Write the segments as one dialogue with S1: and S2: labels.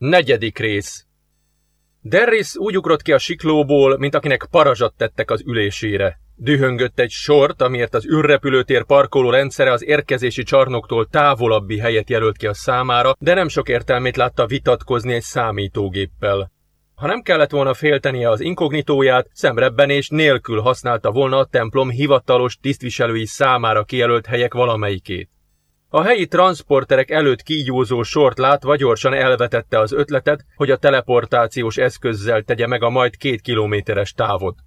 S1: Negyedik rész Derris úgy ugrott ki a siklóból, mint akinek parazsat tettek az ülésére. Dühöngött egy sort, amiért az űrrepülőtér parkoló rendszere az érkezési csarnoktól távolabbi helyet jelölt ki a számára, de nem sok értelmét látta vitatkozni egy számítógéppel. Ha nem kellett volna féltenie az inkognitóját, szemrebbenés nélkül használta volna a templom hivatalos tisztviselői számára kijelölt helyek valamelyikét. A helyi transporterek előtt kígyózó sort látva gyorsan elvetette az ötletet, hogy a teleportációs eszközzel tegye meg a majd két kilométeres távot.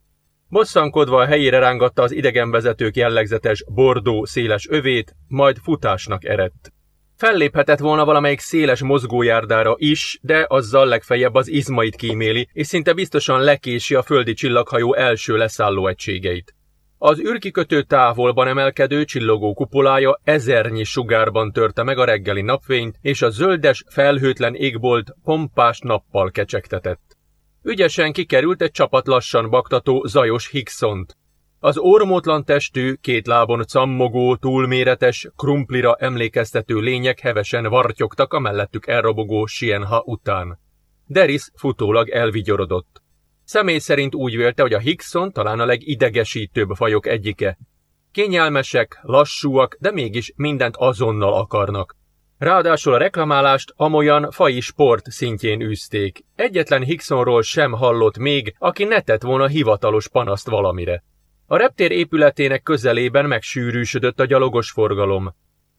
S1: Bosszankodva a helyére rángatta az idegenvezetők jellegzetes bordó széles övét, majd futásnak erett. Felléphetett volna valamelyik széles mozgójárdára is, de azzal legfeljebb az izmait kíméli, és szinte biztosan lekési a földi csillaghajó első leszálló egységeit. Az űrkikötő távolban emelkedő csillogó kupolája ezernyi sugárban törte meg a reggeli napfényt, és a zöldes, felhőtlen égbolt pompás nappal kecsegtetett. Ügyesen kikerült egy csapat lassan baktató, zajos Hicksont. Az ormótlan testű, két lábon cammogó, túlméretes, krumplira emlékeztető lények hevesen vartyogtak a mellettük elrobogó Sienha után. Deris futólag elvigyorodott. Személy szerint úgy vélte, hogy a Hickson talán a legidegesítőbb fajok egyike. Kényelmesek, lassúak, de mégis mindent azonnal akarnak. Ráadásul a reklamálást amolyan fai sport szintjén űzték. Egyetlen Hicksonról sem hallott még, aki ne tett volna hivatalos panaszt valamire. A reptér épületének közelében megsűrűsödött a gyalogos forgalom.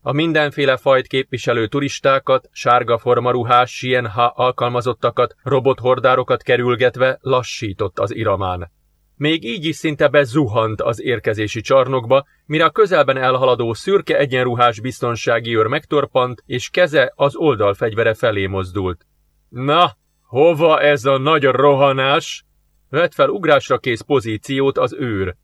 S1: A mindenféle fajt képviselő turistákat, sárga formaruhás Sienha alkalmazottakat, robothordárokat kerülgetve lassított az iramán. Még így is szinte bezuhant az érkezési csarnokba, mire a közelben elhaladó szürke egyenruhás biztonsági őr megtorpant, és keze az oldalfegyvere felé mozdult. Na, hova ez a nagy rohanás? Vett fel ugrásra kész pozíciót az őr.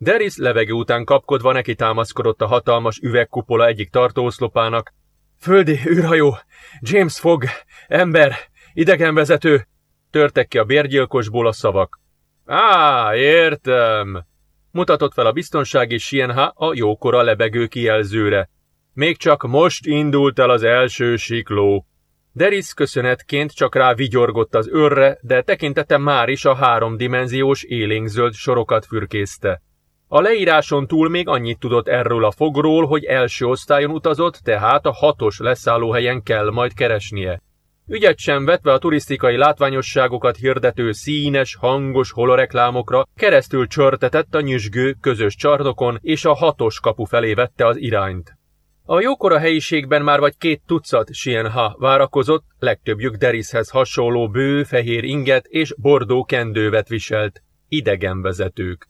S1: Deris levegő után kapkodva neki támaszkodott a hatalmas üvegkupola egyik tartóoszlopának. Földi űrhajó, James Fogg, ember, idegenvezető, törtek ki a bérgyilkosból a szavak. Á, értem, mutatott fel a biztonsági Sienha a jókora lebegő kijelzőre. Még csak most indult el az első sikló. Deris köszönetként csak rá vigyorgott az őrre, de tekintete már is a háromdimenziós élénkzöld sorokat fürkészte. A leíráson túl még annyit tudott erről a fogról, hogy első osztályon utazott, tehát a hatos leszállóhelyen kell majd keresnie. Ügyet sem vetve a turisztikai látványosságokat hirdető színes, hangos holoreklámokra, keresztül csörtetett a nyüzsgő, közös csarnokon, és a hatos kapu felé vette az irányt. A jókora helyiségben már vagy két tucat Sienha várakozott, legtöbbjük Derishez hasonló bő, fehér inget és bordó kendővet viselt. Idegenvezetők.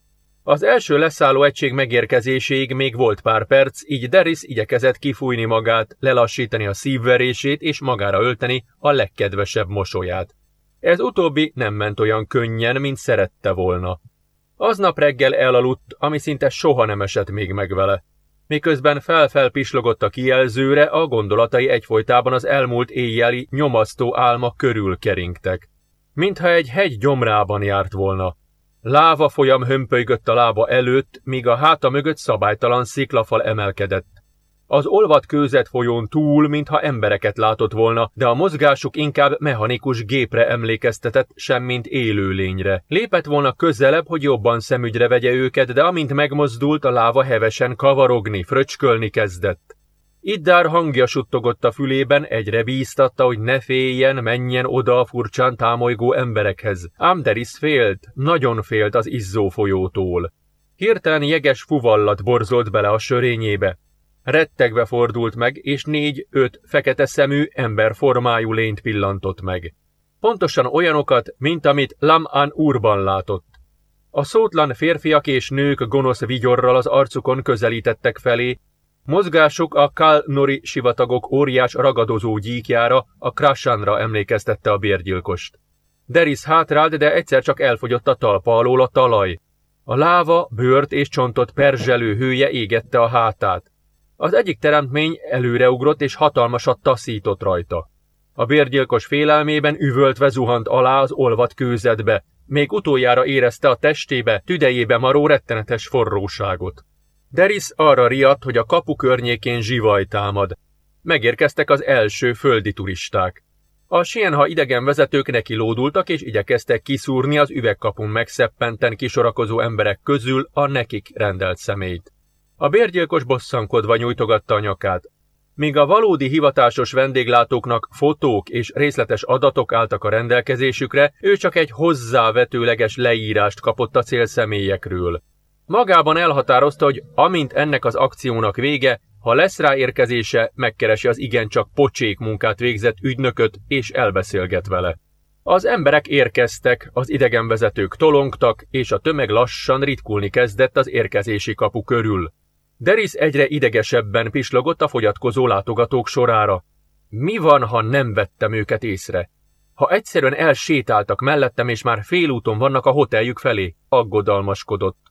S1: Az első leszálló egység megérkezéséig még volt pár perc, így Deris igyekezett kifújni magát, lelassítani a szívverését és magára ölteni a legkedvesebb mosolyát. Ez utóbbi nem ment olyan könnyen, mint szerette volna. Aznap reggel elaludt, ami szinte soha nem esett még meg vele. Miközben felfelpislogott a kijelzőre, a gondolatai egyfolytában az elmúlt éjjeli nyomasztó álma körül keringtek. Mintha egy hegy gyomrában járt volna. Láva folyam hömpölygött a lába előtt, míg a háta mögött szabálytalan sziklafal emelkedett. Az olvat kőzet folyón túl, mintha embereket látott volna, de a mozgásuk inkább mechanikus gépre emlékeztetett, semmint élőlényre. Lépett volna közelebb, hogy jobban szemügyre vegye őket, de amint megmozdult, a láva hevesen kavarogni, fröcskölni kezdett. Iddár hangja suttogott a fülében, egyre bíztatta, hogy ne féljen, menjen oda a furcsán támolygó emberekhez. Ám Deris félt, nagyon félt az izzó folyótól. Hirtelen jeges fuvallat borzolt bele a sörényébe. Rettegve fordult meg, és négy-öt fekete szemű, emberformájú lényt pillantott meg. Pontosan olyanokat, mint amit Lam-an úrban látott. A szótlan férfiak és nők gonosz vigyorral az arcukon közelítettek felé, Mozgásuk a Kal-Nori sivatagok óriás ragadozó gyíkjára, a Krashanra emlékeztette a bérgyilkost. Deris hátrált, de egyszer csak elfogyott a talpa alól a talaj. A láva, bőrt és csontot perzselő hője égette a hátát. Az egyik teremtmény előreugrott és hatalmasat taszított rajta. A bérgyilkos félelmében üvöltve zuhant alá az olvat kőzetbe, még utoljára érezte a testébe, tüdejébe maró rettenetes forróságot. Deris arra riadt, hogy a kapu környékén zsivaj támad. Megérkeztek az első földi turisták. A Sienha idegen vezetők neki lódultak és igyekeztek kiszúrni az üvegkapun megszeppenten kisorakozó emberek közül a nekik rendelt személyt. A bérgyilkos bosszankodva nyújtogatta a nyakát. Míg a valódi hivatásos vendéglátóknak fotók és részletes adatok álltak a rendelkezésükre, ő csak egy hozzávetőleges leírást kapott a célszemélyekről. Magában elhatározta, hogy amint ennek az akciónak vége, ha lesz rá érkezése, megkeresi az igencsak pocsék munkát végzett ügynököt, és elbeszélget vele. Az emberek érkeztek, az idegenvezetők tolongtak, és a tömeg lassan ritkulni kezdett az érkezési kapu körül. Deris egyre idegesebben pislogott a fogyatkozó látogatók sorára. Mi van, ha nem vettem őket észre? Ha egyszerűen elsétáltak mellettem, és már félúton vannak a hoteljük felé, aggodalmaskodott.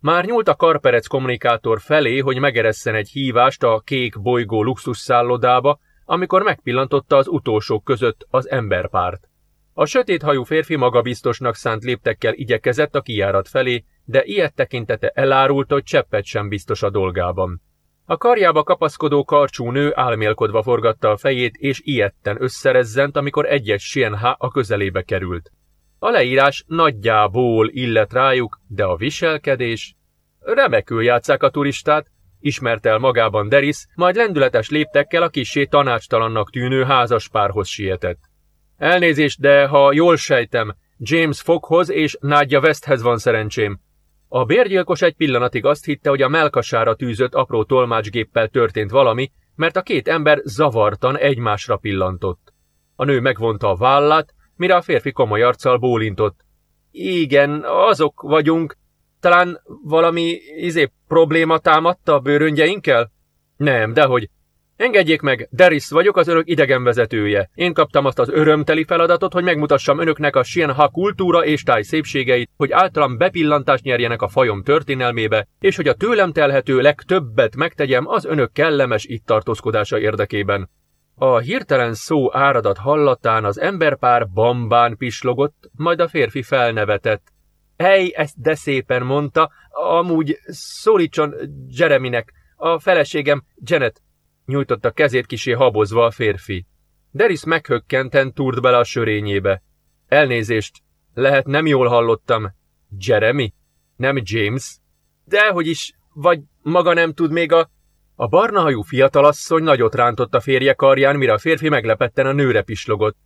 S1: Már nyúlt a Karperec kommunikátor felé, hogy megeresszen egy hívást a kék bolygó luxusszállodába, amikor megpillantotta az utolsók között az emberpárt. A sötéthajú férfi magabiztosnak szánt léptekkel igyekezett a kijárat felé, de ilyet tekintete elárult, hogy cseppet sem biztos a dolgában. A karjába kapaszkodó karcsú nő álmélkodva forgatta a fejét, és ilyetten összerezzent, amikor egyes Sienha a közelébe került. A leírás nagyjából illet rájuk, de a viselkedés... Remekül játszák a turistát, ismert el magában Deris, majd lendületes léptekkel a kisé tanácstalannak tűnő házaspárhoz sietett. Elnézést, de ha jól sejtem, James Foghoz és Nádja Westhez van szerencsém. A bérgyilkos egy pillanatig azt hitte, hogy a melkasára tűzött apró tolmácsgéppel történt valami, mert a két ember zavartan egymásra pillantott. A nő megvonta a vállát, mire a férfi komoly arccal bólintott. Igen, azok vagyunk. Talán valami izé probléma támadta a bőröngyeinkkel? Nem, dehogy. Engedjék meg, Deris vagyok, az önök idegenvezetője. Én kaptam azt az örömteli feladatot, hogy megmutassam önöknek a Sienha kultúra és táj szépségeit, hogy általam bepillantást nyerjenek a fajom történelmébe, és hogy a tőlem telhető legtöbbet megtegyem az önök kellemes itt tartózkodása érdekében. A hirtelen szó áradat hallatán az emberpár bambán pislogott, majd a férfi felnevetett. Hely, ezt de szépen mondta, amúgy szólítson Jereminek, a feleségem Janet. Nyújtotta kezét kisé habozva a férfi. Deris meghökkenten túrt bele a sörényébe. Elnézést, lehet nem jól hallottam. Jeremy? Nem James? Dehogy is, vagy maga nem tud még a a barnahajú fiatalasszony nagyot rántott a férje karján, mire a férfi meglepetten a nőre pislogott.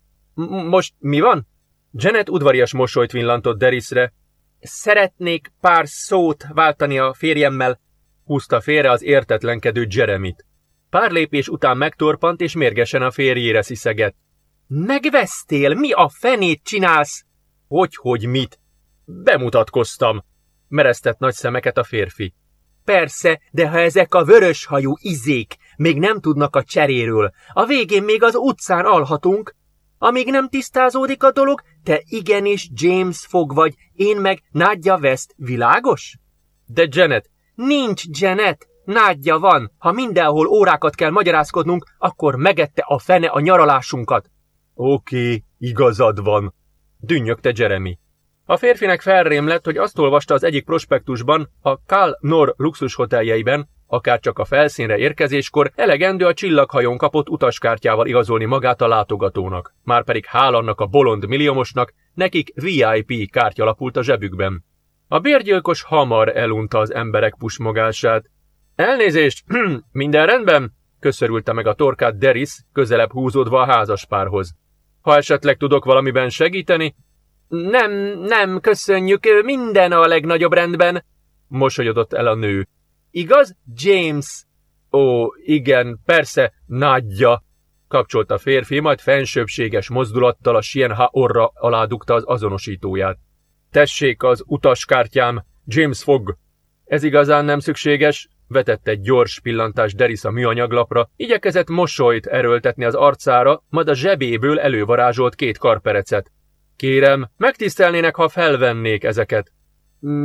S1: Most mi van? Janet udvarias mosolyt villantott Derisre. Szeretnék pár szót váltani a férjemmel, húzta félre az értetlenkedő Jeremit. Pár lépés után megtorpant és mérgesen a férjére sziszegett. Megvesztél? Mi a fenét csinálsz? Hogy-hogy mit? Bemutatkoztam, mereztett nagy szemeket a férfi. Persze, de ha ezek a vörös hajú izék még nem tudnak a cseréről, a végén még az utcán alhatunk, amíg nem tisztázódik a dolog, te igenis James fog vagy, én meg Nádja West, világos? De Janet, nincs Janet, Nádja van, ha mindenhol órákat kell magyarázkodnunk, akkor megette a fene a nyaralásunkat. Oké, okay, igazad van, dünnyögte Jeremy. A férfinek felrém lett, hogy azt olvasta az egyik prospektusban, a Kal Nor luxus hoteljeiben, akár csak a felszínre érkezéskor elegendő a csillaghajón kapott utaskártyával igazolni magát a látogatónak. Márpedig hál' annak a bolond milliómosnak, nekik VIP kártya lapult a zsebükben. A bérgyilkos hamar elunta az emberek pusmogását. Elnézést, minden rendben? köszörülte meg a torkát Deris, közelebb húzódva a házaspárhoz. Ha esetleg tudok valamiben segíteni, nem, nem, köszönjük, minden a legnagyobb rendben, mosolyodott el a nő. Igaz, James? Ó, igen, persze, nagyja, kapcsolt a férfi, majd fensőbséges mozdulattal a Sienha orra alá dugta az azonosítóját. Tessék az utaskártyám, James Fogg. Ez igazán nem szükséges, vetett egy gyors pillantás Deris a műanyaglapra, igyekezett mosolyt erőltetni az arcára, majd a zsebéből elővarázsolt két karperecet. Kérem, megtisztelnének, ha felvennék ezeket.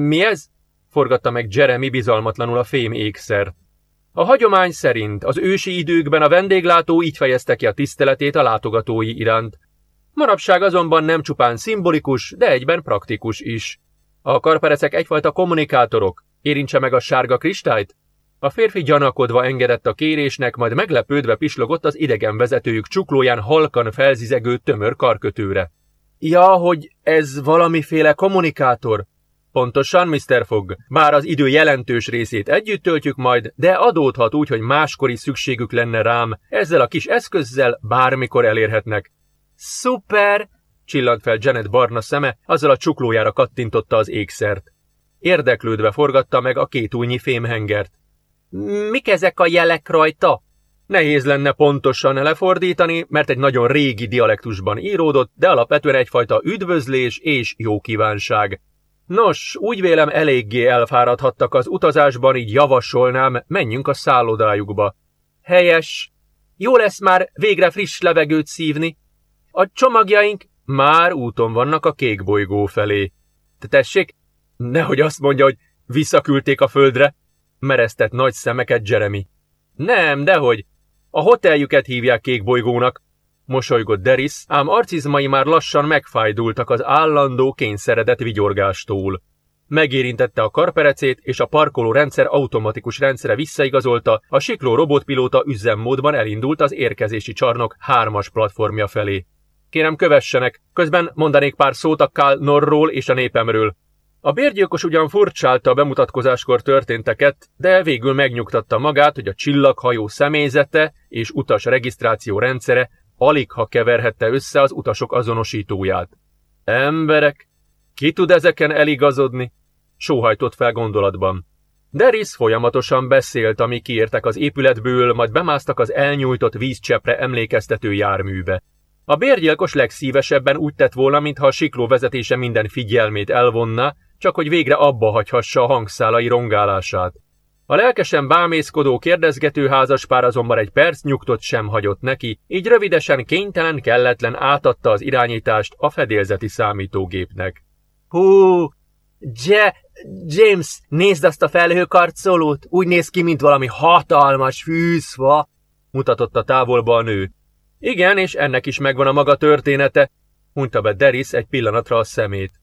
S1: Mi ez? forgatta meg Jeremy bizalmatlanul a fém ékszer. A hagyomány szerint az ősi időkben a vendéglátó így fejezte ki a tiszteletét a látogatói iránt. Manapság azonban nem csupán szimbolikus, de egyben praktikus is. A karperecek egyfajta kommunikátorok. Érintse meg a sárga kristályt? A férfi gyanakodva engedett a kérésnek, majd meglepődve pislogott az idegen vezetőjük csuklóján halkan felzizegő tömör karkötőre. Ja, hogy ez valamiféle kommunikátor? Pontosan, Mr. Fogg. Bár az idő jelentős részét együtt töltjük majd, de adódhat úgy, hogy máskor is szükségük lenne rám. Ezzel a kis eszközzel bármikor elérhetnek. Szuper! csillant fel Janet barna szeme, azzal a csuklójára kattintotta az ékszert. Érdeklődve forgatta meg a két újnyi fémhengert. Mik ezek a jelek rajta? Nehéz lenne pontosan lefordítani, mert egy nagyon régi dialektusban íródott, de alapvetően egyfajta üdvözlés és jó kívánság. Nos, úgy vélem eléggé elfáradhattak az utazásban, így javasolnám, menjünk a szállodájukba. Helyes. Jó lesz már végre friss levegőt szívni. A csomagjaink már úton vannak a kék bolygó felé. Te tessék, nehogy azt mondja, hogy visszaküldték a földre, mereztett nagy szemeket Jeremy. Nem, dehogy. A hoteljüket hívják kék bolygónak, mosolygott Deris, ám arcizmai már lassan megfájdultak az állandó kényszeredett vigyorgástól. Megérintette a karperecét, és a parkoló rendszer automatikus rendszere visszaigazolta, a sikló robotpilóta üzemmódban elindult az érkezési csarnok hármas platformja felé. Kérem kövessenek, közben mondanék pár szót a Kál Norról és a népemről. A bérgyilkos ugyan furcsálta a bemutatkozáskor történteket, de végül megnyugtatta magát, hogy a csillaghajó személyzete és utas regisztráció rendszere alig ha keverhette össze az utasok azonosítóját. Emberek, ki tud ezeken eligazodni? Sóhajtott fel gondolatban. Deris folyamatosan beszélt, ami kiértek az épületből, majd bemásztak az elnyújtott vízcsepre emlékeztető járműbe. A bérgyilkos legszívesebben úgy tett volna, mintha a sikló vezetése minden figyelmét elvonna, csak hogy végre abba hagyhassa a hangszálai rongálását. A lelkesen bámészkodó kérdezgető házaspár azonban egy perc nyugtot sem hagyott neki, így rövidesen kénytelen kelletlen átadta az irányítást a fedélzeti számítógépnek. Hú, Je, James, nézd azt a felhőkarcolót, úgy néz ki, mint valami hatalmas fűszva, mutatott a távolba a nő. Igen, és ennek is megvan a maga története, mondta be Deris egy pillanatra a szemét.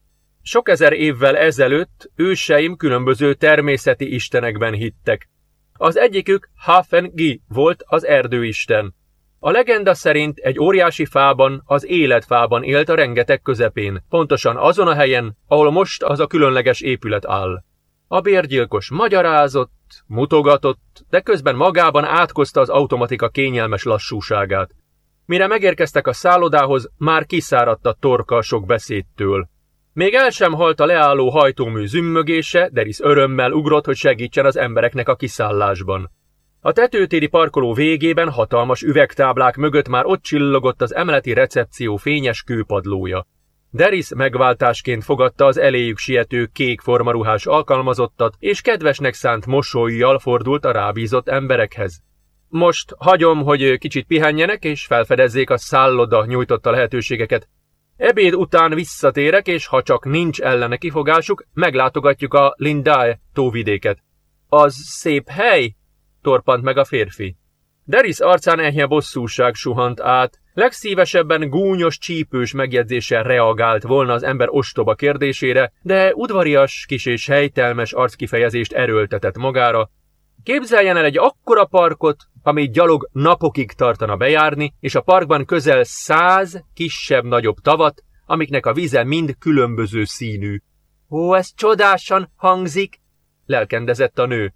S1: Sok ezer évvel ezelőtt őseim különböző természeti istenekben hittek. Az egyikük Hafen Gi volt az erdőisten. A legenda szerint egy óriási fában, az életfában élt a rengeteg közepén, pontosan azon a helyen, ahol most az a különleges épület áll. A bérgyilkos magyarázott, mutogatott, de közben magában átkozta az automatika kényelmes lassúságát. Mire megérkeztek a szállodához, már kiszáradt a torka sok beszédtől. Még el sem halt a leálló hajtómű zümmögése, Deris örömmel ugrott, hogy segítsen az embereknek a kiszállásban. A tetőtéri parkoló végében hatalmas üvegtáblák mögött már ott csillogott az emeleti recepció fényes kőpadlója. Deris megváltásként fogadta az eléjük siető kék formaruhás alkalmazottat, és kedvesnek szánt mosolyjal fordult a rábízott emberekhez. Most hagyom, hogy kicsit pihenjenek és felfedezzék a szálloda nyújtotta lehetőségeket. Ebéd után visszatérek, és ha csak nincs ellene kifogásuk, meglátogatjuk a Lindae tóvidéket. Az szép hely? torpant meg a férfi. Deris arcán enyhe bosszúság suhant át, legszívesebben gúnyos, csípős megjegyzéssel reagált volna az ember ostoba kérdésére, de udvarias, kis és helytelmes arckifejezést erőltetett magára. Képzeljen el egy akkora parkot, ami gyalog napokig tartana bejárni, és a parkban közel száz kisebb-nagyobb tavat, amiknek a vize mind különböző színű. Ó, ez csodásan hangzik, lelkendezett a nő.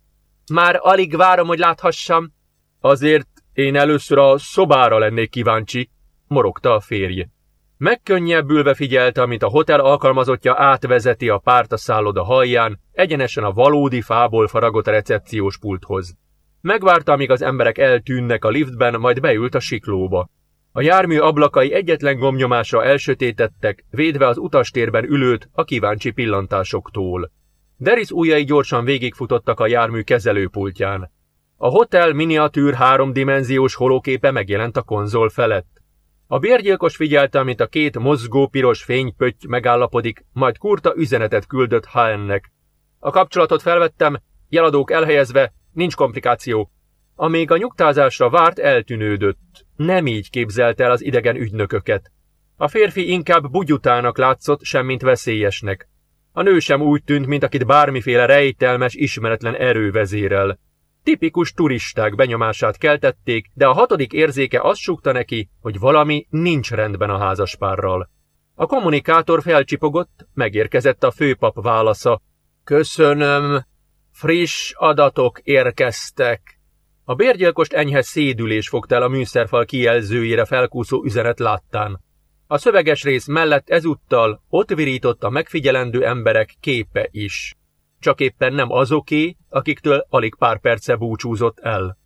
S1: Már alig várom, hogy láthassam. Azért én először a szobára lennék kíváncsi, morogta a férj. Megkönnyebbülve figyelte, amit a hotel alkalmazottja átvezeti a párt a szálloda halján, egyenesen a valódi fából faragott recepciós pulthoz. Megvárta, amíg az emberek eltűnnek a liftben, majd beült a siklóba. A jármű ablakai egyetlen gomnyomásra elsötétettek, védve az utastérben ülőt a kíváncsi pillantásoktól. Deris ujjai gyorsan végigfutottak a jármű kezelőpultján. A hotel miniatűr háromdimenziós holóképe megjelent a konzol felett. A bérgyilkos figyelte, amint a két mozgó piros fénypötty megállapodik, majd kurta üzenetet küldött HN-nek. A kapcsolatot felvettem, jeladók elhelyezve, nincs komplikáció. Amíg a nyugtázásra várt, eltűnődött. Nem így képzelt el az idegen ügynököket. A férfi inkább bugyutának látszott, semmint veszélyesnek. A nő sem úgy tűnt, mint akit bármiféle rejtelmes, ismeretlen erő vezérel. Tipikus turisták benyomását keltették, de a hatodik érzéke azt súgta neki, hogy valami nincs rendben a házaspárral. A kommunikátor felcsipogott, megérkezett a főpap válasza. Köszönöm, friss adatok érkeztek. A bérgyilkost enyhe szédülés fogta el a műszerfal kijelzőjére felkúszó üzenet láttán. A szöveges rész mellett ezúttal ott virított a megfigyelendő emberek képe is. Csak éppen nem azoké, akiktől alig pár perce búcsúzott el.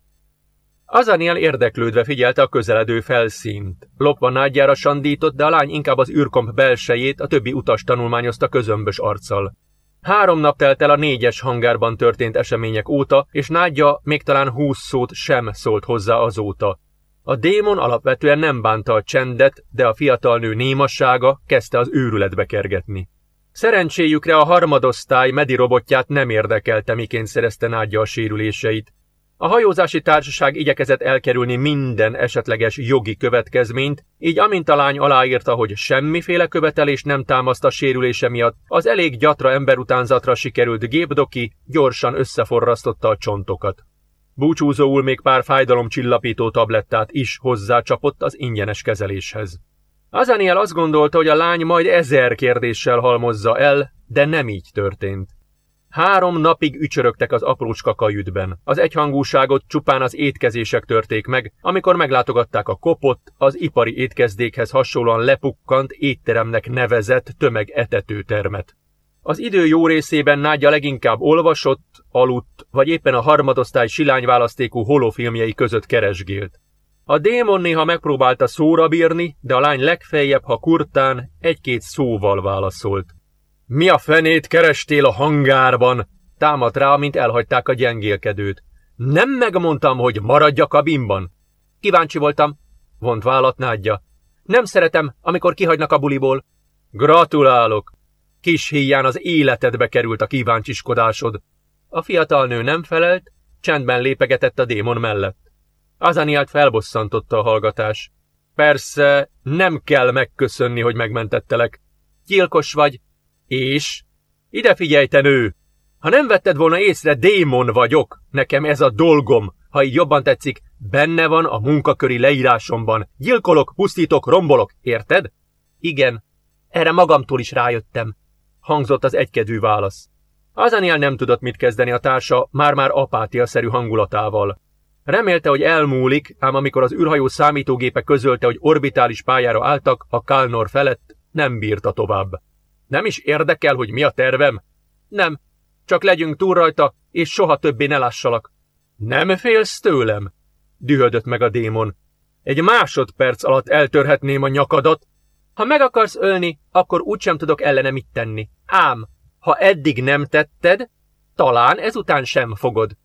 S1: Azaniel érdeklődve figyelte a közeledő felszínt. Lopva nágyjára sandított, de a lány inkább az űrkomp belsejét, a többi utas tanulmányozta közömbös arccal. Három nap telt el a négyes hangárban történt események óta, és nádja még talán húsz szót sem szólt hozzá azóta. A démon alapvetően nem bánta a csendet, de a fiatal nő némassága kezdte az őrületbe kergetni. Szerencséjükre a harmadosztály medi robotját nem érdekelte, miként szerezte nádja a sérüléseit. A hajózási társaság igyekezett elkerülni minden esetleges jogi következményt, így amint a lány aláírta, hogy semmiféle követelés nem támaszt a sérülése miatt, az elég gyatra emberutánzatra sikerült gépdoki gyorsan összeforrasztotta a csontokat. Búcsúzóul még pár fájdalomcsillapító tablettát is hozzácsapott az ingyenes kezeléshez. Azaniel azt gondolta, hogy a lány majd ezer kérdéssel halmozza el, de nem így történt. Három napig ücsörögtek az aprócska kajütben. Az egyhangúságot csupán az étkezések törték meg, amikor meglátogatták a kopott, az ipari étkezdékhez hasonlóan lepukkant étteremnek nevezett tömegetetőtermet. Az idő jó részében Nádja leginkább olvasott, aludt, vagy éppen a harmadosztály silányválasztékú holofilmjei között keresgélt. A démon néha megpróbálta szóra bírni, de a lány legfeljebb, ha kurtán, egy-két szóval válaszolt. Mi a fenét kerestél a hangárban? Támadt rá, mint elhagyták a gyengélkedőt. Nem megmondtam, hogy maradj a kabinban? Kíváncsi voltam, vont vállat nádja. Nem szeretem, amikor kihagynak a buliból. Gratulálok! Kis híján az életedbe került a kíváncsiskodásod. A fiatal nő nem felelt, csendben lépegetett a démon mellett. Azaniát felbosszantotta a hallgatás. Persze, nem kell megköszönni, hogy megmentettelek. Gyilkos vagy, és? Ide figyelj, te nő! Ha nem vetted volna észre, démon vagyok. Nekem ez a dolgom. Ha így jobban tetszik, benne van a munkaköri leírásomban. Gyilkolok, pusztítok, rombolok, érted? Igen. Erre magamtól is rájöttem. Hangzott az egykedvű válasz. Azaniel nem tudott mit kezdeni a társa már-már apátia-szerű hangulatával. Remélte, hogy elmúlik, ám amikor az űrhajó számítógépe közölte, hogy orbitális pályára álltak, a Kalnor felett nem bírta tovább. Nem is érdekel, hogy mi a tervem? Nem, csak legyünk túl rajta, és soha többé ne lássalak. Nem félsz tőlem? Dühödött meg a démon. Egy másodperc alatt eltörhetném a nyakadat. Ha meg akarsz ölni, akkor úgysem tudok ellene mit tenni. Ám, ha eddig nem tetted, talán ezután sem fogod.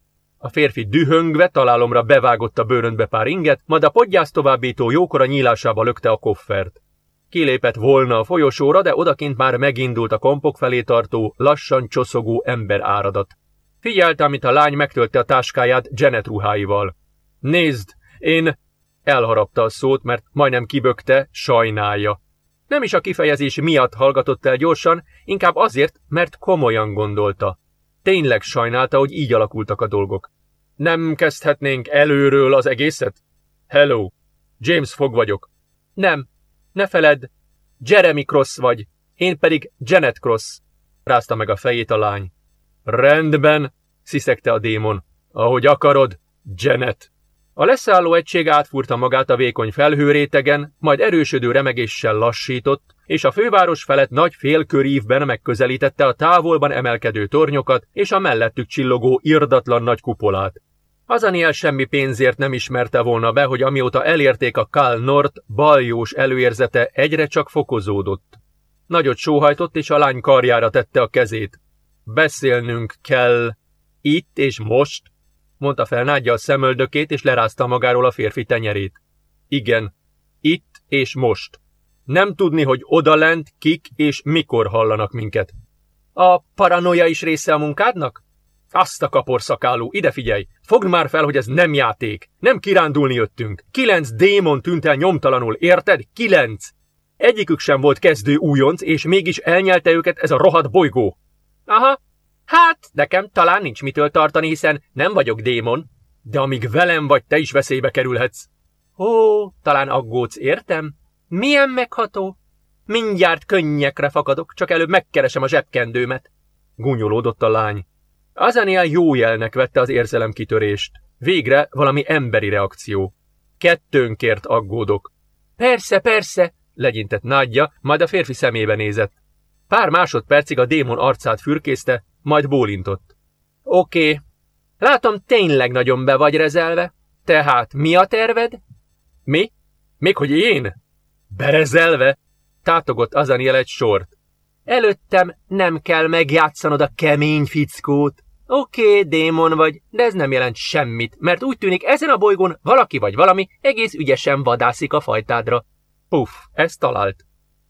S1: A férfi dühöngve találomra bevágott a bőröntbe pár inget, majd a podgyász továbbító jókora nyílásába lökte a koffert. Kilépett volna a folyosóra, de odakint már megindult a kompok felé tartó, lassan csoszogó ember áradat. Figyelte, amit a lány megtölte a táskáját Janet ruháival. Nézd, én... Elharapta a szót, mert majdnem kibökte, sajnálja. Nem is a kifejezés miatt hallgatott el gyorsan, inkább azért, mert komolyan gondolta. Tényleg sajnálta, hogy így alakultak a dolgok. Nem kezdhetnénk előről az egészet? Hello, James Fog vagyok. Nem, ne feledd, Jeremy Cross vagy, én pedig Janet Cross, rázta meg a fejét a lány. Rendben, sziszegte a démon. Ahogy akarod, Janet. A leszálló egység átfúrta magát a vékony felhőrétegen, majd erősödő remegéssel lassított, és a főváros felett nagy félkörívben megközelítette a távolban emelkedő tornyokat és a mellettük csillogó irdatlan nagy kupolát. Azaniel semmi pénzért nem ismerte volna be, hogy amióta elérték a Kal Nord, baljós előérzete egyre csak fokozódott. Nagyot sóhajtott, és a lány karjára tette a kezét. Beszélnünk kell. Itt és most? mondta fel Nádja a szemöldökét, és lerázta magáról a férfi tenyerét. Igen, itt és most. Nem tudni, hogy odalent kik és mikor hallanak minket. A paranoia is része a munkádnak? Azt a kaporszakáló, ide figyelj! Fogd már fel, hogy ez nem játék. Nem kirándulni jöttünk. Kilenc démon tűnt el nyomtalanul, érted? Kilenc! Egyikük sem volt kezdő újonc, és mégis elnyelte őket ez a rohadt bolygó. Aha, Hát, nekem talán nincs mitől tartani, hiszen nem vagyok démon, de amíg velem vagy, te is veszélybe kerülhetsz. Ó, talán aggódsz, értem? Milyen megható? Mindjárt könnyekre fakadok, csak előbb megkeresem a zsebkendőmet. Gúnyolódott a lány. Azaniel jó jelnek vette az érzelemkitörést. Végre valami emberi reakció. Kettőnkért aggódok. Persze, persze, legyintett nádja, majd a férfi szemébe nézett. Pár másodpercig a démon arcát fürkészte, majd bólintott. Oké, okay. látom tényleg nagyon be vagy rezelve. Tehát mi a terved? Mi? Még hogy én? Berezelve? Tátogott Azaniel egy sort. Előttem nem kell megjátszanod a kemény fickót. Oké, okay, démon vagy, de ez nem jelent semmit, mert úgy tűnik ezen a bolygón valaki vagy valami egész ügyesen vadászik a fajtádra. Puff, ezt talált.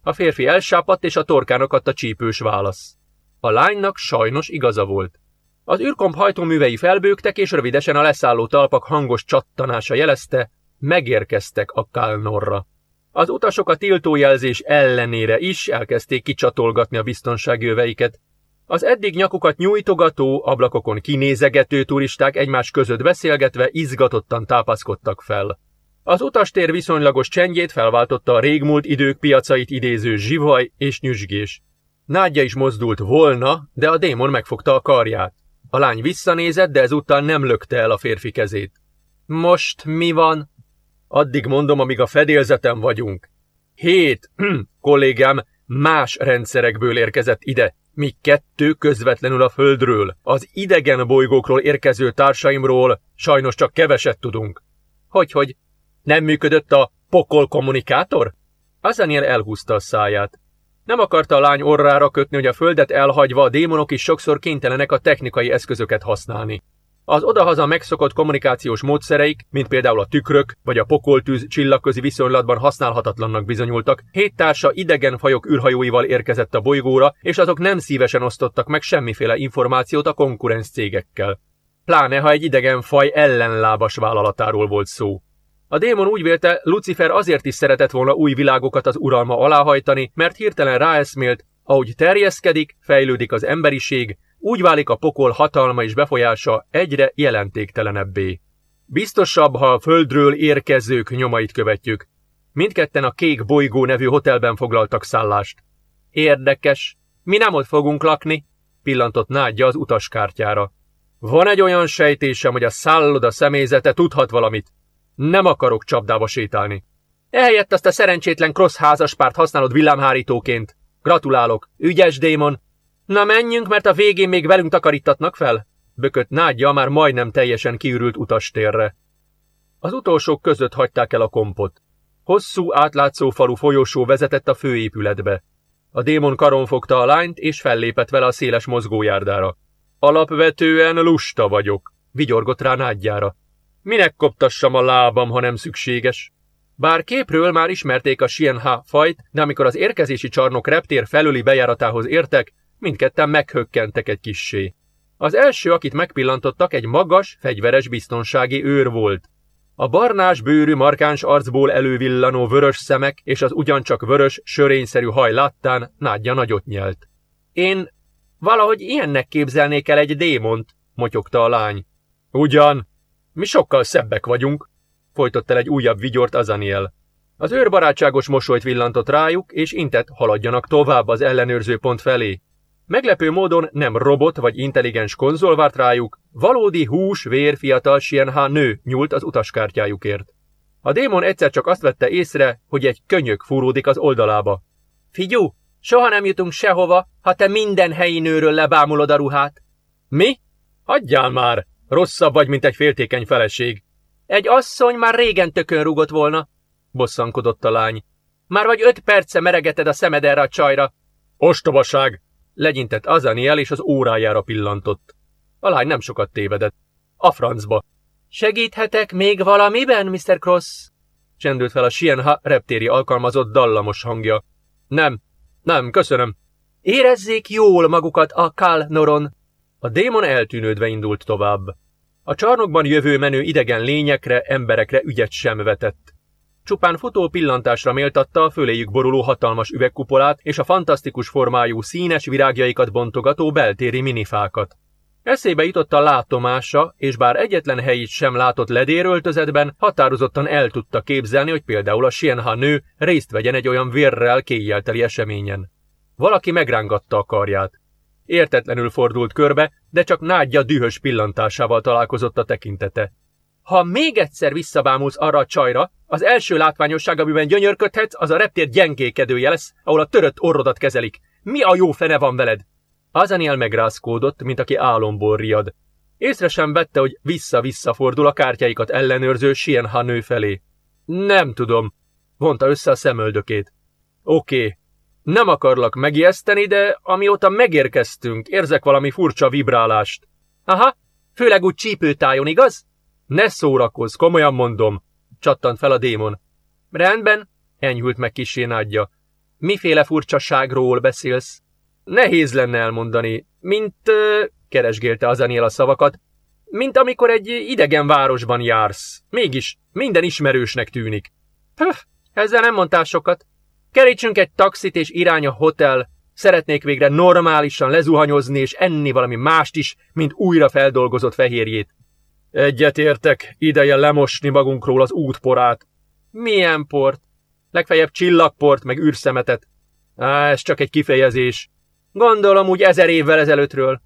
S1: A férfi elsápadt, és a torkának adta csípős válasz. A lánynak sajnos igaza volt. Az űrkomp hajtóművei felbőgtek, és rövidesen a leszálló talpak hangos csattanása jelezte, megérkeztek a Kálnorra. Az utasok a tiltójelzés ellenére is elkezdték kicsatolgatni a biztonsági öveiket. Az eddig nyakukat nyújtogató, ablakokon kinézegető turisták egymás között beszélgetve izgatottan tápaszkodtak fel. Az utastér viszonylagos csendjét felváltotta a régmúlt idők piacait idéző zsivaj és nyüzsgés. Nádja is mozdult volna, de a démon megfogta a karját. A lány visszanézett, de ezúttal nem lökte el a férfi kezét. Most mi van? Addig mondom, amíg a fedélzeten vagyunk. Hét hm, kollégám más rendszerekből érkezett ide, mi kettő közvetlenül a Földről, az idegen bolygókról érkező társaimról sajnos csak keveset tudunk. Hogy-hogy, nem működött a pokol kommunikátor? Azaniel elhúzta a száját. Nem akarta a lány orrára kötni, hogy a földet elhagyva a démonok is sokszor kénytelenek a technikai eszközöket használni. Az odahaza megszokott kommunikációs módszereik, mint például a tükrök vagy a pokoltűz csillagközi viszonylatban használhatatlannak bizonyultak, hét társa idegen fajok űrhajóival érkezett a bolygóra, és azok nem szívesen osztottak meg semmiféle információt a konkurenc cégekkel. Pláne, ha egy idegen faj ellenlábas vállalatáról volt szó. A démon úgy vélte, Lucifer azért is szeretett volna új világokat az uralma aláhajtani, mert hirtelen ráeszmélt, ahogy terjeszkedik, fejlődik az emberiség, úgy válik a pokol hatalma és befolyása egyre jelentéktelenebbé. Biztosabb, ha a földről érkezők nyomait követjük. Mindketten a Kék Bolygó nevű hotelben foglaltak szállást. Érdekes. Mi nem ott fogunk lakni? Pillantott nádja az utaskártyára. Van egy olyan sejtésem, hogy a szálloda személyzete tudhat valamit. Nem akarok csapdába sétálni. Ehelyett azt a szerencsétlen cross házaspárt használod villámhárítóként. Gratulálok, ügyes démon, Na menjünk, mert a végén még velünk takarítatnak fel? Bökött nádja már majdnem teljesen kiürült utastérre. Az utolsók között hagyták el a kompot. Hosszú, átlátszó falu folyosó vezetett a főépületbe. A démon karon fogta a lányt, és fellépett vele a széles mozgójárdára. Alapvetően lusta vagyok, vigyorgott rá nádjára. Minek koptassam a lábam, ha nem szükséges? Bár képről már ismerték a Sienha fajt, de amikor az érkezési csarnok reptér felüli bejáratához értek, mindketten meghökkentek egy kissé. Az első, akit megpillantottak, egy magas, fegyveres biztonsági őr volt. A barnás bőrű markáns arcból elővillanó vörös szemek és az ugyancsak vörös, sörényszerű haj láttán nádja nagyot nyelt. Én valahogy ilyennek képzelnék el egy démont, motyogta a lány. Ugyan, mi sokkal szebbek vagyunk, folytott el egy újabb vigyort Azaniel. Az őr barátságos mosolyt villantott rájuk, és intett haladjanak tovább az ellenőrző pont felé. Meglepő módon nem robot vagy intelligens konzol várt rájuk, valódi hús, vér, fiatal Sienha nő nyúlt az utaskártyájukért. A démon egyszer csak azt vette észre, hogy egy könyök fúródik az oldalába. Figyú, soha nem jutunk sehova, ha te minden helyi nőről lebámulod a ruhát. Mi? Hagyjál már! Rosszabb vagy, mint egy féltékeny feleség. Egy asszony már régen tökön rúgott volna, bosszankodott a lány. Már vagy öt perce meregeted a szemed erre a csajra. Ostobaság! Legyintett Azaniel és az órájára pillantott. A lány nem sokat tévedett. A francba. Segíthetek még valamiben, Mr. Cross? Csendült fel a Sienha reptéri alkalmazott dallamos hangja. Nem, nem, köszönöm. Érezzék jól magukat a Kal Noron. A démon eltűnődve indult tovább. A csarnokban jövő menő idegen lényekre, emberekre ügyet sem vetett. Csupán futó pillantásra méltatta a föléjük boruló hatalmas üvegkupolát és a fantasztikus formájú színes virágjaikat bontogató beltéri minifákat. Eszébe jutott a látomása, és bár egyetlen helyit sem látott ledéröltözetben, határozottan el tudta képzelni, hogy például a Sienha nő részt vegyen egy olyan vérrel kéjjelteli eseményen. Valaki megrángatta a karját. Értetlenül fordult körbe, de csak nádja dühös pillantásával találkozott a tekintete. Ha még egyszer visszabámulsz arra a csajra, az első látványosság, amiben gyönyörködhetsz, az a reptér gyengékedője lesz, ahol a törött orrodat kezelik. Mi a jó fene van veled? Azaniel megrázkódott, mint aki álomból riad. Észre sem vette, hogy vissza-vissza a kártyáikat ellenőrző Sienha nő felé. Nem tudom, vonta össze a szemöldökét. Oké, okay. nem akarlak megijeszteni, de amióta megérkeztünk, érzek valami furcsa vibrálást. Aha, főleg úgy csípőtájon, igaz? Ne szórakozz, komolyan mondom, csattant fel a démon. Rendben, enyhült meg kisé nádja. Miféle furcsaságról beszélsz? Nehéz lenne elmondani, mint... Keresgélte Azaniel a szavakat, mint amikor egy idegen városban jársz. Mégis minden ismerősnek tűnik. Höh, ezzel nem mondtál sokat. Kerítsünk egy taxit és irány a hotel. Szeretnék végre normálisan lezuhanyozni és enni valami mást is, mint újra feldolgozott fehérjét. Egyetértek, ideje lemosni magunkról az útporát. Milyen port? Legfeljebb csillagport, meg űrszemetet. Á, ez csak egy kifejezés. Gondolom úgy ezer évvel ezelőttről.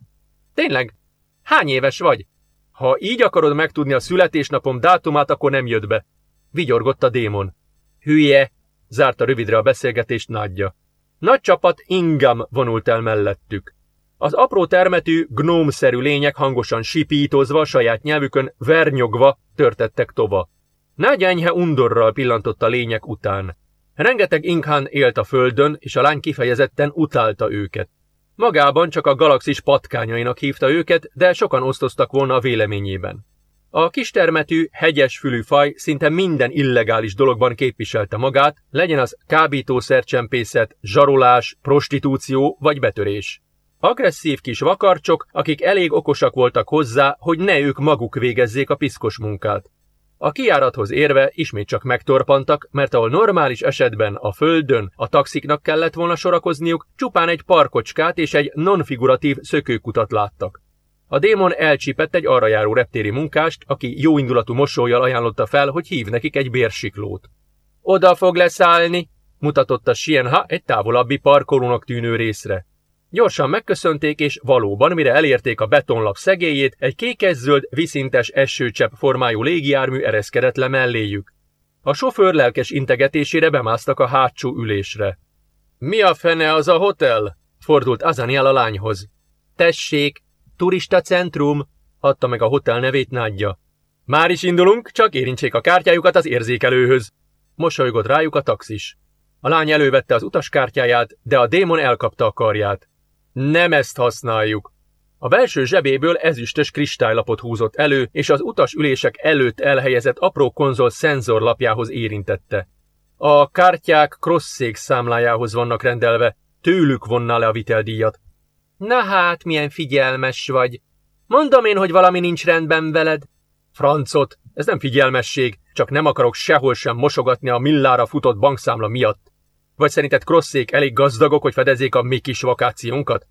S1: Tényleg? Hány éves vagy? Ha így akarod megtudni a születésnapom dátumát, akkor nem jött be. Vigyorgott a démon. Hülye! Zárta rövidre a beszélgetést nagyja. Nagy csapat ingam vonult el mellettük. Az apró termetű, gnómszerű lények hangosan sipítozva, saját nyelvükön vernyogva törtettek tova. Nagy enyhe undorral pillantott a lények után. Rengeteg inkán élt a földön, és a lány kifejezetten utálta őket. Magában csak a galaxis patkányainak hívta őket, de sokan osztoztak volna a véleményében. A kistermetű, hegyes fülű faj szinte minden illegális dologban képviselte magát, legyen az kábítószercsempészet, zsarolás, prostitúció vagy betörés. Agresszív kis vakarcsok, akik elég okosak voltak hozzá, hogy ne ők maguk végezzék a piszkos munkát. A kiárathoz érve ismét csak megtorpantak, mert ahol normális esetben a földön a taxiknak kellett volna sorakozniuk, csupán egy parkocskát és egy nonfiguratív szökőkutat láttak. A démon elcsípett egy arra járó reptéri munkást, aki jóindulatú mosolyjal ajánlotta fel, hogy hív nekik egy bérsiklót. Oda fog leszállni, mutatott a Sienha egy távolabbi parkolónak tűnő részre. Gyorsan megköszönték, és valóban, mire elérték a betonlap szegélyét, egy kékes-zöld, viszintes esőcsepp formájú légijármű ereszkedett le melléjük. A sofőr lelkes integetésére bemásztak a hátsó ülésre. Mi a fene az a hotel? Fordult Azaniel a lányhoz. Tessék, turista centrum, adta meg a hotel nevét nádja. Már is indulunk, csak érintsék a kártyájukat az érzékelőhöz. Mosolygott rájuk a taxis. A lány elővette az utaskártyáját, de a démon elkapta a karját. Nem ezt használjuk. A belső zsebéből ezüstös kristálylapot húzott elő, és az utasülések előtt elhelyezett apró konzol szenzorlapjához érintette. A kártyák crossszék számlájához vannak rendelve, tőlük vonná le a viteldíjat. Na hát, milyen figyelmes vagy. Mondom én, hogy valami nincs rendben veled. Francot, ez nem figyelmesség, csak nem akarok sehol sem mosogatni a millára futott bankszámla miatt. Vagy szerinted Crossék elég gazdagok, hogy fedezzék a mi kis vakációnkat?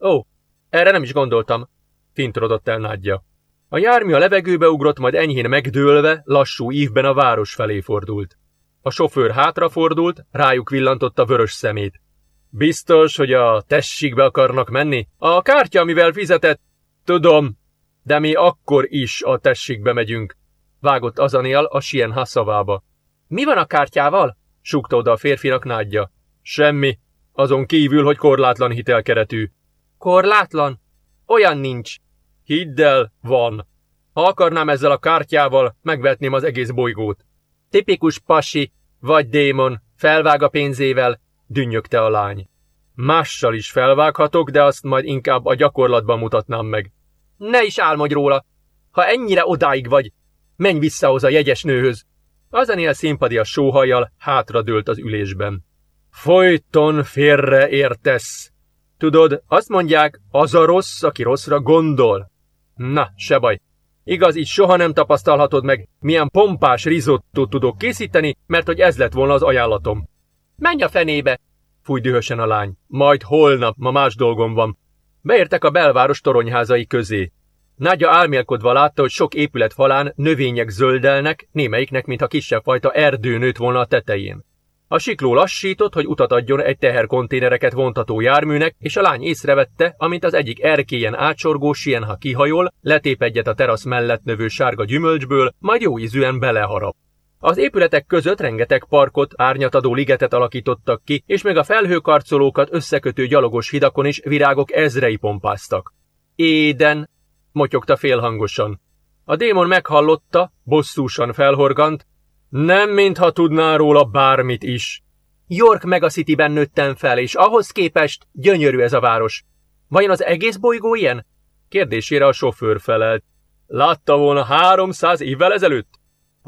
S1: Ó, erre nem is gondoltam, fintorodott el Nádja. A jármű a levegőbe ugrott, majd enyhén megdőlve, lassú ívben a város felé fordult. A sofőr hátrafordult, rájuk villantotta vörös szemét. Biztos, hogy a tessikbe akarnak menni? A kártya, amivel fizetett? Tudom, de mi akkor is a tessikbe megyünk. Vágott Azanél a sien haszavába. Mi van a kártyával? Súgta oda a férfinak nádja. Semmi. Azon kívül, hogy korlátlan hitelkeretű. Korlátlan? Olyan nincs. Hidd el, van. Ha akarnám ezzel a kártyával, megvetném az egész bolygót. Tipikus pasi, vagy démon, felvág a pénzével, dünnyögte a lány. Mással is felvághatok, de azt majd inkább a gyakorlatban mutatnám meg. Ne is álmodj róla! Ha ennyire odáig vagy, menj vissza hozzá a jegyes nőhöz, Azanél a sóhajjal hátradőlt az ülésben. Folyton félre értesz. Tudod, azt mondják, az a rossz, aki rosszra gondol. Na, se baj. Igaz, így soha nem tapasztalhatod meg, milyen pompás rizottót tudok készíteni, mert hogy ez lett volna az ajánlatom. Menj a fenébe! Fúj dühösen a lány. Majd holnap, ma más dolgom van. Beértek a belváros toronyházai közé. Nagyja álmélkodva látta, hogy sok épület falán növények zöldelnek, némelyiknek, mintha kisebb fajta erdő nőtt volna a tetején. A sikló lassított, hogy utat adjon egy teherkonténereket vontató járműnek, és a lány észrevette, amint az egyik erkélyen átsorgó sienha kihajol, letép egyet a terasz mellett növő sárga gyümölcsből, majd jó ízűen beleharap. Az épületek között rengeteg parkot, árnyatadó ligetet alakítottak ki, és még a felhőkarcolókat összekötő gyalogos hidakon is virágok ezrei pompáztak. Éden, motyogta félhangosan. A démon meghallotta, bosszúsan felhorgant, nem mintha tudná róla bármit is. York Megacityben nőttem fel, és ahhoz képest gyönyörű ez a város. Vajon az egész bolygó ilyen? Kérdésére a sofőr felelt. Látta volna háromszáz évvel ezelőtt?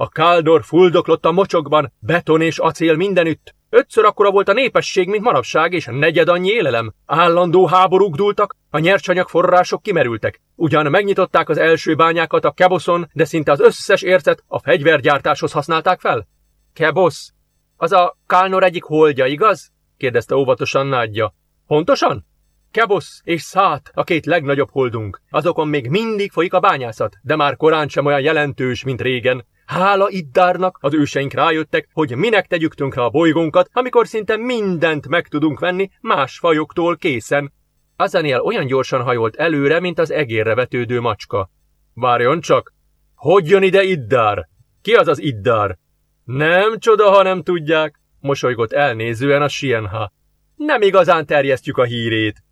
S1: A káldor fuldoklott a mocsokban, beton és acél mindenütt. Ötször akkora volt a népesség, mint manapság, és negyed annyi élelem. Állandó háborúk dúltak, a nyersanyag források kimerültek. Ugyan megnyitották az első bányákat a Keboszon, de szinte az összes ércet a fegyvergyártáshoz használták fel. Kebosz? Az a Kálnor egyik holdja, igaz? kérdezte óvatosan Nádja. Pontosan? Kebosz és Szát, a két legnagyobb holdunk. Azokon még mindig folyik a bányászat, de már korán sem olyan jelentős, mint régen. Hála Iddárnak az őseink rájöttek, hogy minek tegyük tönkre a bolygónkat, amikor szinte mindent meg tudunk venni más fajoktól készen. Azaniel olyan gyorsan hajolt előre, mint az egérre vetődő macska. Várjon csak! Hogy jön ide Iddár? Ki az az Iddár? Nem csoda, ha nem tudják, mosolygott elnézően a Sienha. Nem igazán terjesztjük a hírét.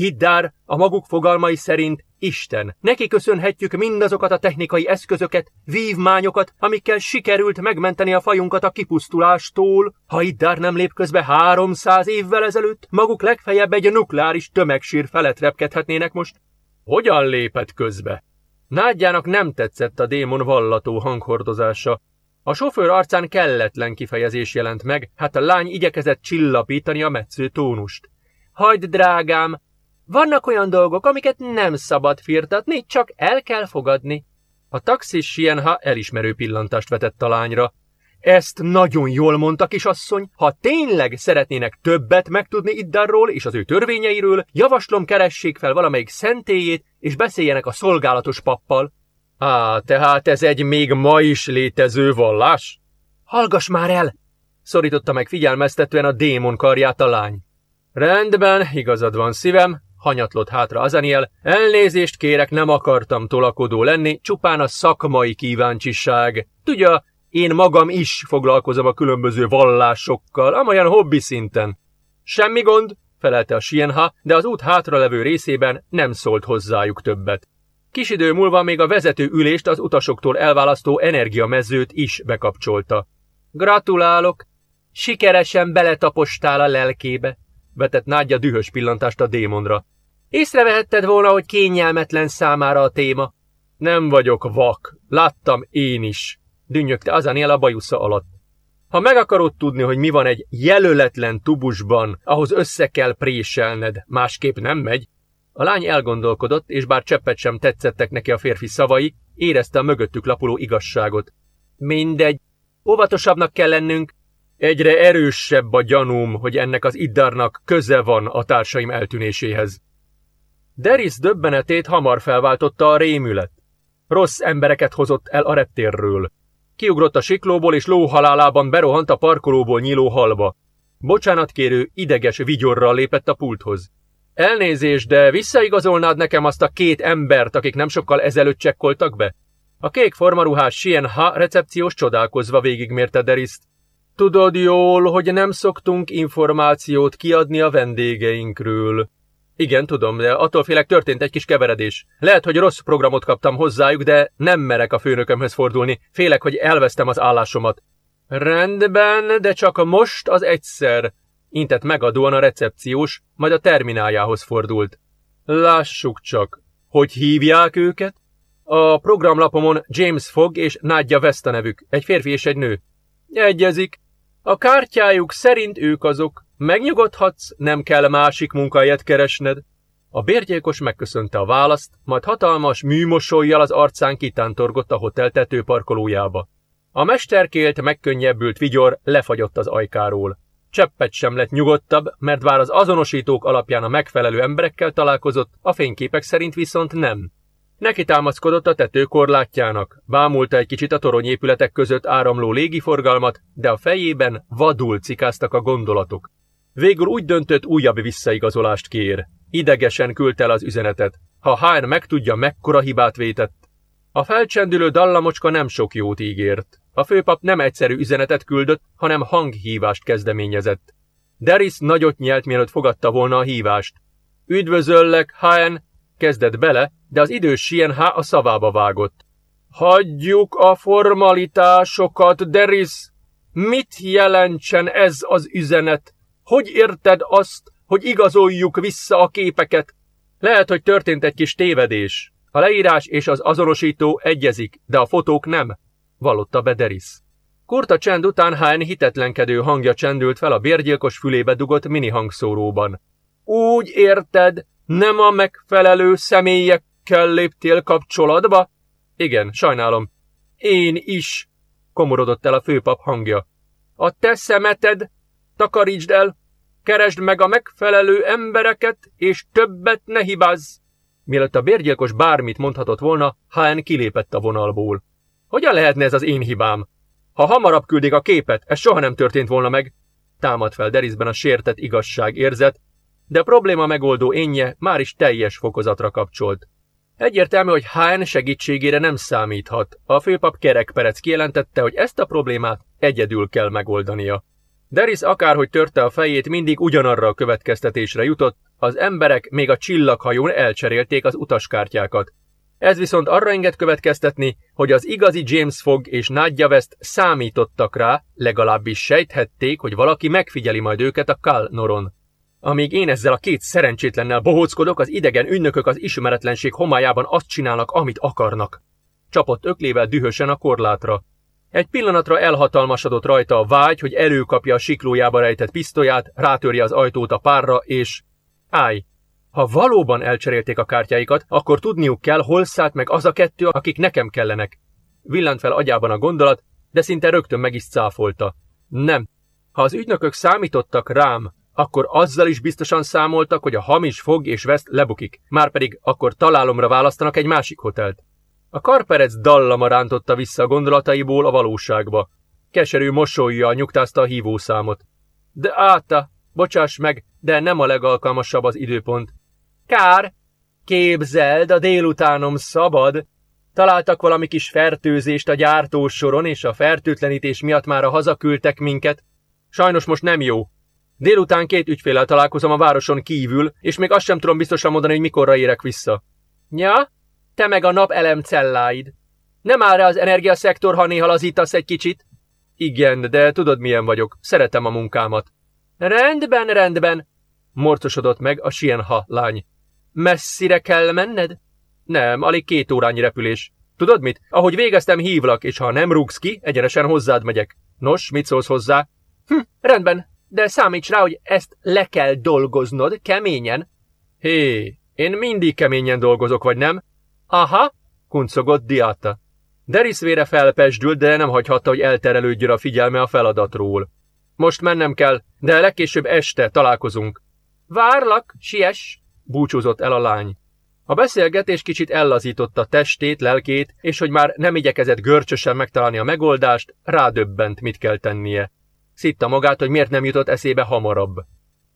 S1: Iddár a maguk fogalmai szerint Isten. Neki köszönhetjük mindazokat a technikai eszközöket, vívmányokat, amikkel sikerült megmenteni a fajunkat a kipusztulástól. Ha Iddár nem lép közbe 300 évvel ezelőtt, maguk legfeljebb egy nukleáris tömegsír felett repkedhetnének most. Hogyan lépett közbe? Nádjának nem tetszett a démon vallató hanghordozása. A sofőr arcán kelletlen kifejezés jelent meg, hát a lány igyekezett csillapítani a metsző tónust. Hagyd, drágám, vannak olyan dolgok, amiket nem szabad firtatni, csak el kell fogadni. A taxis Sienha elismerő pillantást vetett a lányra. Ezt nagyon jól mondta, kisasszony. Ha tényleg szeretnének többet megtudni Iddarról és az ő törvényeiről, javaslom keressék fel valamelyik szentélyét, és beszéljenek a szolgálatos pappal. Á, tehát ez egy még ma is létező vallás? Hallgass már el! Szorította meg figyelmeztetően a démon karját a lány. Rendben, igazad van szívem, hanyatlott hátra Azaniel, elnézést kérek, nem akartam tolakodó lenni, csupán a szakmai kíváncsiság. Tudja, én magam is foglalkozom a különböző vallásokkal, amolyan hobbi szinten. Semmi gond, felelte a Sienha, de az út hátralevő részében nem szólt hozzájuk többet. Kis idő múlva még a vezető ülést az utasoktól elválasztó energiamezőt is bekapcsolta. Gratulálok! Sikeresen beletapostál a lelkébe vetett Nádja dühös pillantást a démonra. Észrevehetted volna, hogy kényelmetlen számára a téma. Nem vagyok vak, láttam én is, dünnyögte Azaniel a bajusza alatt. Ha meg akarod tudni, hogy mi van egy jelöletlen tubusban, ahhoz össze kell préselned, másképp nem megy. A lány elgondolkodott, és bár cseppet sem tetszettek neki a férfi szavai, érezte a mögöttük lapuló igazságot. Mindegy, óvatosabbnak kell lennünk, Egyre erősebb a gyanúm, hogy ennek az iddarnak köze van a társaim eltűnéséhez. Deris döbbenetét hamar felváltotta a rémület. Rossz embereket hozott el a reptérről. Kiugrott a siklóból, és lóhalálában berohant a parkolóból nyíló halba. Bocsánatkérő, ideges vigyorral lépett a pulthoz. Elnézés, de visszaigazolnád nekem azt a két embert, akik nem sokkal ezelőtt csekkoltak be? A kék formaruhás Sien Ha recepciós csodálkozva végigmérte Deriszt. Tudod jól, hogy nem szoktunk információt kiadni a vendégeinkről. Igen, tudom, de attól félek történt egy kis keveredés. Lehet, hogy rossz programot kaptam hozzájuk, de nem merek a főnökömhöz fordulni. Félek, hogy elvesztem az állásomat. Rendben, de csak most az egyszer. Intett megadóan a recepciós, majd a termináljához fordult. Lássuk csak, hogy hívják őket? A programlapomon James Fogg és Nadja Vesta nevük, egy férfi és egy nő. Egyezik, a kártyájuk szerint ők azok. Megnyugodhatsz, nem kell másik munkahelyet keresned. A bérgyilkos megköszönte a választ, majd hatalmas műmosolyjal az arcán kitántorgott a hotel tetőparkolójába. A mesterkélt, megkönnyebbült vigyor lefagyott az ajkáról. Cseppet sem lett nyugodtabb, mert bár az azonosítók alapján a megfelelő emberekkel találkozott, a fényképek szerint viszont nem. Neki támaszkodott a tető korlátjának, bámulta egy kicsit a toronyépületek között áramló légiforgalmat, de a fejében vadul cikáztak a gondolatok. Végül úgy döntött, újabb visszaigazolást kér. Idegesen küldte el az üzenetet. Ha Hán megtudja, mekkora hibát vétett. A felcsendülő dallamocska nem sok jót ígért. A főpap nem egyszerű üzenetet küldött, hanem hanghívást kezdeményezett. Deris nagyot nyelt, mielőtt fogadta volna a hívást. Üdvözöllek, Hán, kezdett bele, de az idős Sienhá a szavába vágott. Hagyjuk a formalitásokat, Deris! Mit jelentsen ez az üzenet? Hogy érted azt, hogy igazoljuk vissza a képeket? Lehet, hogy történt egy kis tévedés. A leírás és az azonosító egyezik, de a fotók nem, vallotta be Deris. Kurta csend után Hán hitetlenkedő hangja csendült fel a bérgyilkos fülébe dugott mini hangszóróban. Úgy érted, nem a megfelelő személyekkel léptél kapcsolatba? Igen, sajnálom. Én is, komorodott el a főpap hangja. A te szemeted, takarítsd el, keresd meg a megfelelő embereket, és többet ne hibázz. Mielőtt a bérgyilkos bármit mondhatott volna, Hán kilépett a vonalból. Hogyan lehetne ez az én hibám? Ha hamarabb küldik a képet, ez soha nem történt volna meg. Támad fel Derisben a sértett igazság érzet, de probléma megoldó énje már is teljes fokozatra kapcsolt. Egyértelmű, hogy Hán segítségére nem számíthat. A főpap kerekperec kijelentette, hogy ezt a problémát egyedül kell megoldania. Deris akárhogy törte a fejét, mindig ugyanarra a következtetésre jutott, az emberek még a csillaghajón elcserélték az utaskártyákat. Ez viszont arra enged következtetni, hogy az igazi James Fogg és Nadja West számítottak rá, legalábbis sejthették, hogy valaki megfigyeli majd őket a Kal Noron. Amíg én ezzel a két szerencsétlennel bohóckodok, az idegen ünnökök az ismeretlenség homályában azt csinálnak, amit akarnak. Csapott öklével dühösen a korlátra. Egy pillanatra elhatalmasodott rajta a vágy, hogy előkapja a siklójába rejtett pisztolyát, rátörje az ajtót a párra, és... Állj! Ha valóban elcserélték a kártyáikat, akkor tudniuk kell, hol szállt meg az a kettő, akik nekem kellenek. Villant fel agyában a gondolat, de szinte rögtön meg is cáfolta. Nem. Ha az ügynökök számítottak rám, akkor azzal is biztosan számoltak, hogy a hamis fog és veszt lebukik. Márpedig akkor találomra választanak egy másik hotelt. A karperec dallama rántotta vissza a gondolataiból a valóságba. Keserű mosolyjal nyugtázta a hívószámot. De áta, bocsáss meg, de nem a legalkalmasabb az időpont. Kár, képzeld, a délutánom szabad. Találtak valami kis fertőzést a gyártósoron, és a fertőtlenítés miatt már a hazaküldtek minket. Sajnos most nem jó. Délután két ügyfélel találkozom a városon kívül, és még azt sem tudom biztosan mondani, hogy mikorra érek vissza. Ja, te meg a nap celláid. Nem áll rá az energiaszektor, ha néha lazítasz egy kicsit? Igen, de tudod milyen vagyok. Szeretem a munkámat. Rendben, rendben, morcosodott meg a Sienha lány. Messzire kell menned? Nem, alig két órányi repülés. Tudod mit? Ahogy végeztem, hívlak, és ha nem rúgsz ki, egyenesen hozzád megyek. Nos, mit szólsz hozzá? Hm, rendben, de számíts rá, hogy ezt le kell dolgoznod keményen. Hé, én mindig keményen dolgozok, vagy nem? Aha, kuncogott Diata. Deris vére felpesdült, de nem hagyhatta, hogy elterelődjön a figyelme a feladatról. Most mennem kell, de legkésőbb este találkozunk. Várlak, siess, búcsúzott el a lány. A beszélgetés kicsit ellazította testét, lelkét, és hogy már nem igyekezett görcsösen megtalálni a megoldást, rádöbbent, mit kell tennie. Szitta magát, hogy miért nem jutott eszébe hamarabb.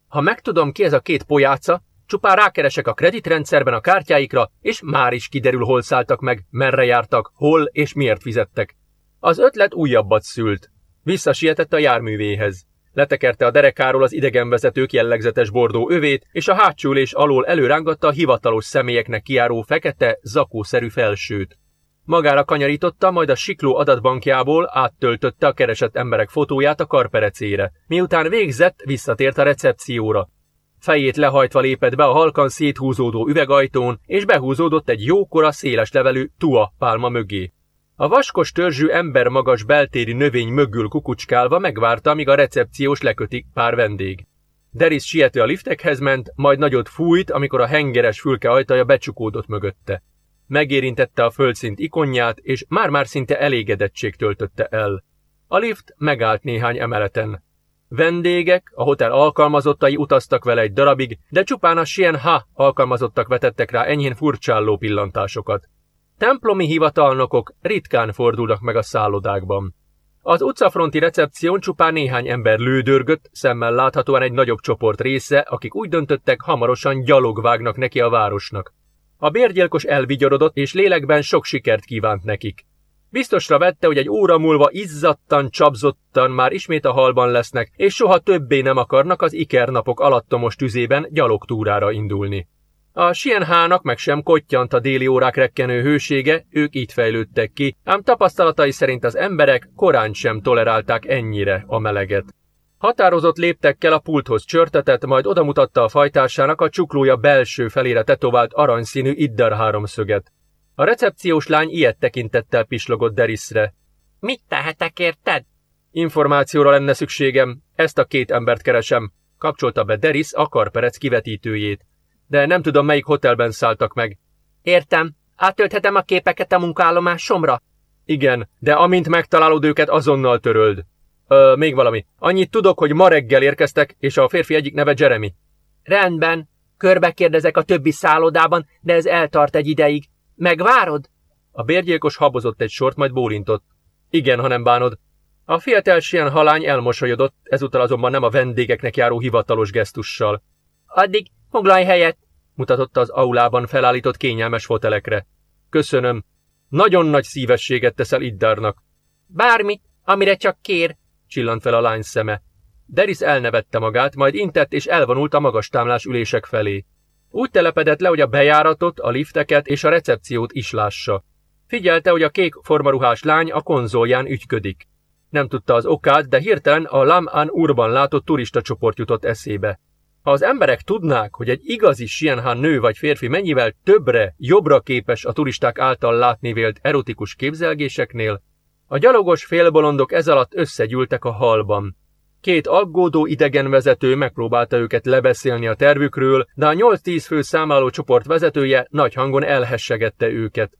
S1: Ha megtudom ki ez a két pojáca, csupán rákeresek a kreditrendszerben a kártyáikra, és már is kiderül, hol szálltak meg, merre jártak, hol és miért fizettek. Az ötlet újabbat szült. Visszasietett a járművéhez. Letekerte a derekáról az idegenvezetők jellegzetes bordó övét, és a hátsülés alól előrángatta a hivatalos személyeknek kiáró fekete, zakószerű felsőt. Magára kanyarította, majd a sikló adatbankjából áttöltötte a keresett emberek fotóját a karperecére. Miután végzett, visszatért a recepcióra. Fejét lehajtva lépett be a halkan széthúzódó üvegajtón, és behúzódott egy jókora, széles levelű tua pálma mögé. A vaskos törzsű ember magas beltéri növény mögül kukucskálva megvárta, míg a recepciós lekötik pár vendég. Deris siető a liftekhez ment, majd nagyot fújt, amikor a hengeres fülke ajtaja becsukódott mögötte. Megérintette a földszint ikonját, és már-már szinte elégedettség töltötte el. A lift megállt néhány emeleten. Vendégek, a hotel alkalmazottai utaztak vele egy darabig, de csupán a Sien Ha alkalmazottak vetettek rá enyhén furcsálló pillantásokat. Templomi hivatalnokok ritkán fordulnak meg a szállodákban. Az utcafronti recepción csupán néhány ember lődörgött, szemmel láthatóan egy nagyobb csoport része, akik úgy döntöttek, hamarosan gyalog vágnak neki a városnak. A bérgyilkos elvigyorodott, és lélekben sok sikert kívánt nekik. Biztosra vette, hogy egy óra múlva izzattan, csapzottan már ismét a halban lesznek, és soha többé nem akarnak az ikernapok alattomos tüzében gyalogtúrára indulni. A Sienhának meg sem kottyant a déli órák rekkenő hősége, ők így fejlődtek ki, ám tapasztalatai szerint az emberek korán sem tolerálták ennyire a meleget. Határozott léptekkel a pulthoz csörtetett, majd odamutatta a fajtásának a csuklója belső felére tetovált aranyszínű iddar háromszöget. A recepciós lány ilyet tekintettel pislogott Derisre.
S2: Mit tehetek érted?
S1: Információra lenne szükségem, ezt a két embert keresem, kapcsolta be Deris a karperec kivetítőjét. De nem tudom, melyik hotelben szálltak meg.
S2: Értem. Átölthetem a képeket a munkállomásomra?
S1: Igen, de amint megtalálod őket, azonnal töröld. Ö, még valami. Annyit tudok, hogy ma reggel érkeztek, és a férfi egyik neve Jeremy.
S2: Rendben. Körbe kérdezek a többi szállodában, de ez eltart egy ideig. Megvárod?
S1: A bérgyilkos habozott egy sort, majd bólintott. Igen, ha nem bánod. A fiatal halány elmosolyodott, ezúttal azonban nem a vendégeknek járó hivatalos gesztussal.
S2: Addig foglalj helyet,
S1: mutatotta az aulában felállított kényelmes fotelekre. Köszönöm. Nagyon nagy szívességet teszel Iddárnak.
S2: Bármit, amire csak kér,
S1: csillant fel a lány szeme. Deris elnevette magát, majd intett és elvonult a magas támlás ülések felé. Úgy telepedett le, hogy a bejáratot, a lifteket és a recepciót is lássa. Figyelte, hogy a kék formaruhás lány a konzolján ügyködik. Nem tudta az okát, de hirtelen a Lam An Urban látott turista csoport jutott eszébe. Ha az emberek tudnák, hogy egy igazi Sienhan nő vagy férfi mennyivel többre, jobbra képes a turisták által látni vélt erotikus képzelgéseknél, a gyalogos félbolondok ez alatt összegyűltek a halban. Két aggódó idegen vezető megpróbálta őket lebeszélni a tervükről, de a 8-10 fő számáló csoport vezetője nagy hangon elhessegette őket.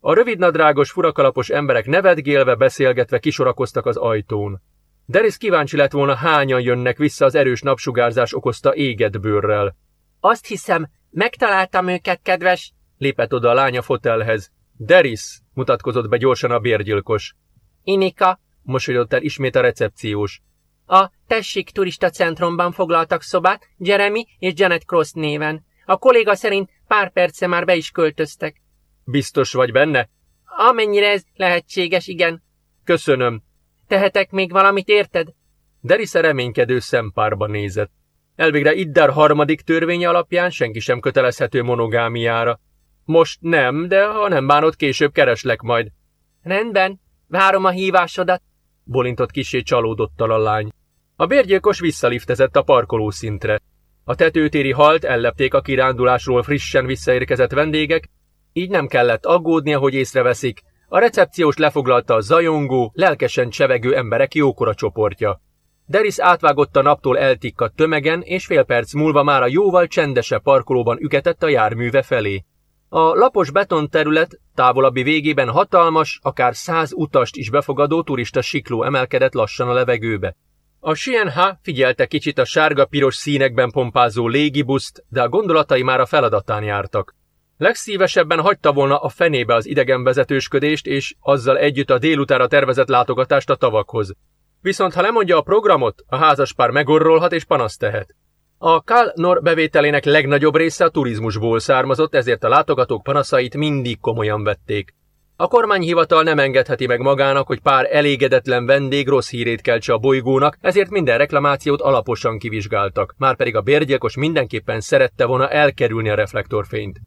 S1: A rövidnadrágos, furakalapos emberek nevetgélve beszélgetve kisorakoztak az ajtón. Deris kíváncsi lett volna, hányan jönnek vissza az erős napsugárzás okozta éget bőrrel.
S2: Azt hiszem, megtaláltam őket, kedves,
S1: lépett oda a lánya fotelhez. Deris, mutatkozott be gyorsan a bérgyilkos.
S2: Inika,
S1: mosolyodott el ismét a recepciós.
S2: A Tessék turista centrumban foglaltak szobát Jeremy és Janet Cross néven. A kolléga szerint pár perce már be is költöztek.
S1: Biztos vagy benne?
S2: Amennyire ez lehetséges, igen.
S1: Köszönöm.
S2: Tehetek még valamit, érted?
S1: Derisze reménykedő szempárba nézett. Elvégre Iddar harmadik törvénye alapján senki sem kötelezhető monogámiára. Most nem, de ha nem bánod, később kereslek majd.
S2: Rendben, várom a hívásodat,
S1: bolintott kisé csalódottal a lány. A bérgyilkos visszaliftezett a parkoló szintre. A tetőtéri halt ellepték a kirándulásról frissen visszaérkezett vendégek, így nem kellett aggódnia, hogy észreveszik, a recepciós lefoglalta a zajongó, lelkesen csevegő emberek jókora csoportja. Deris átvágott a naptól eltikkadt tömegen, és fél perc múlva már a jóval csendesebb parkolóban üketett a járműve felé. A lapos betonterület távolabbi végében hatalmas, akár száz utast is befogadó turista sikló emelkedett lassan a levegőbe. A Sienha figyelte kicsit a sárga-piros színekben pompázó légibuszt, de a gondolatai már a feladatán jártak. Legszívesebben hagyta volna a fenébe az idegenvezetősködést és azzal együtt a délutára tervezett látogatást a tavakhoz. Viszont ha lemondja a programot, a házaspár megorrolhat és panaszt tehet. A Nor bevételének legnagyobb része a turizmusból származott, ezért a látogatók panaszait mindig komolyan vették. A kormányhivatal nem engedheti meg magának, hogy pár elégedetlen vendég rossz hírét keltse a bolygónak, ezért minden reklamációt alaposan kivizsgáltak, márpedig a bérgyilkos mindenképpen szerette volna elkerülni a reflektorfényt.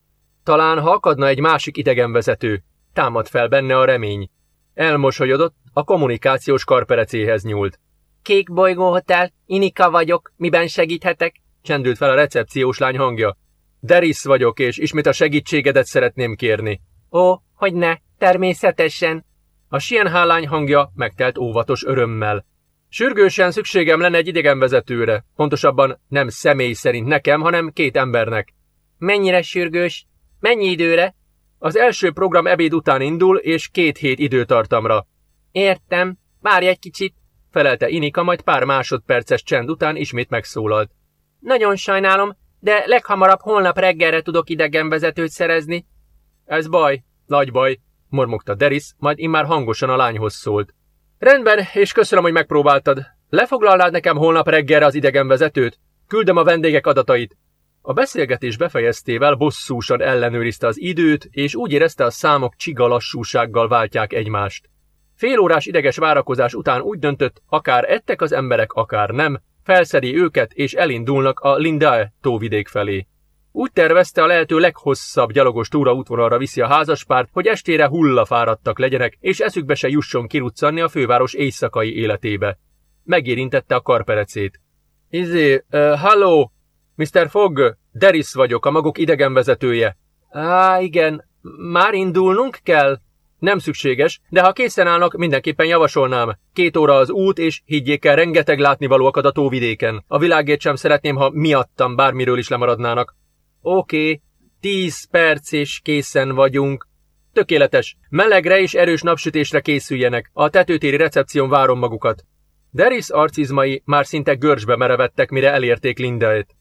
S1: Talán ha akadna egy másik idegenvezető, támad fel benne a remény. Elmosolyodott, a kommunikációs karperecéhez nyúlt.
S2: Kék bolygó hotel, Inika vagyok, miben segíthetek?
S1: Csendült fel a recepciós lány hangja. Deris vagyok, és ismét a segítségedet szeretném kérni.
S2: Ó, hogy ne, természetesen.
S1: A Sienhá hangja megtelt óvatos örömmel. Sürgősen szükségem lenne egy idegenvezetőre. Pontosabban nem személy szerint nekem, hanem két embernek.
S2: Mennyire sürgős? Mennyi időre?
S1: Az első program ebéd után indul, és két hét időtartamra.
S2: Értem. Várj egy kicsit,
S1: felelte Inika, majd pár másodperces csend után ismét megszólalt.
S2: Nagyon sajnálom, de leghamarabb holnap reggelre tudok idegenvezetőt szerezni.
S1: Ez baj, nagy baj, mormogta Deris, majd immár hangosan a lányhoz szólt. Rendben, és köszönöm, hogy megpróbáltad. Lefoglalnád nekem holnap reggelre az idegenvezetőt? Küldöm a vendégek adatait. A beszélgetés befejeztével bosszúsan ellenőrizte az időt, és úgy érezte a számok csiga lassúsággal váltják egymást. Fél órás ideges várakozás után úgy döntött, akár ettek az emberek, akár nem, felszedi őket és elindulnak a Lindae tóvidék felé. Úgy tervezte a lehető leghosszabb gyalogos túra útvonalra viszi a házaspárt, hogy estére hullafáradtak legyenek, és eszükbe se jusson kiruccanni a főváros éjszakai életébe. Megérintette a karperecét. Izé, uh, halló, Mr. Fogg, Deris vagyok, a maguk idegenvezetője. Á, igen, már indulnunk kell? Nem szükséges, de ha készen állnak, mindenképpen javasolnám. Két óra az út, és higgyék el, rengeteg látnivaló akad a tóvidéken. A világért sem szeretném, ha miattam bármiről is lemaradnának. Oké, tíz perc és készen vagyunk. Tökéletes. Melegre és erős napsütésre készüljenek. A tetőtéri recepción várom magukat. Deris arcizmai már szinte görcsbe merevettek, mire elérték Lindaet.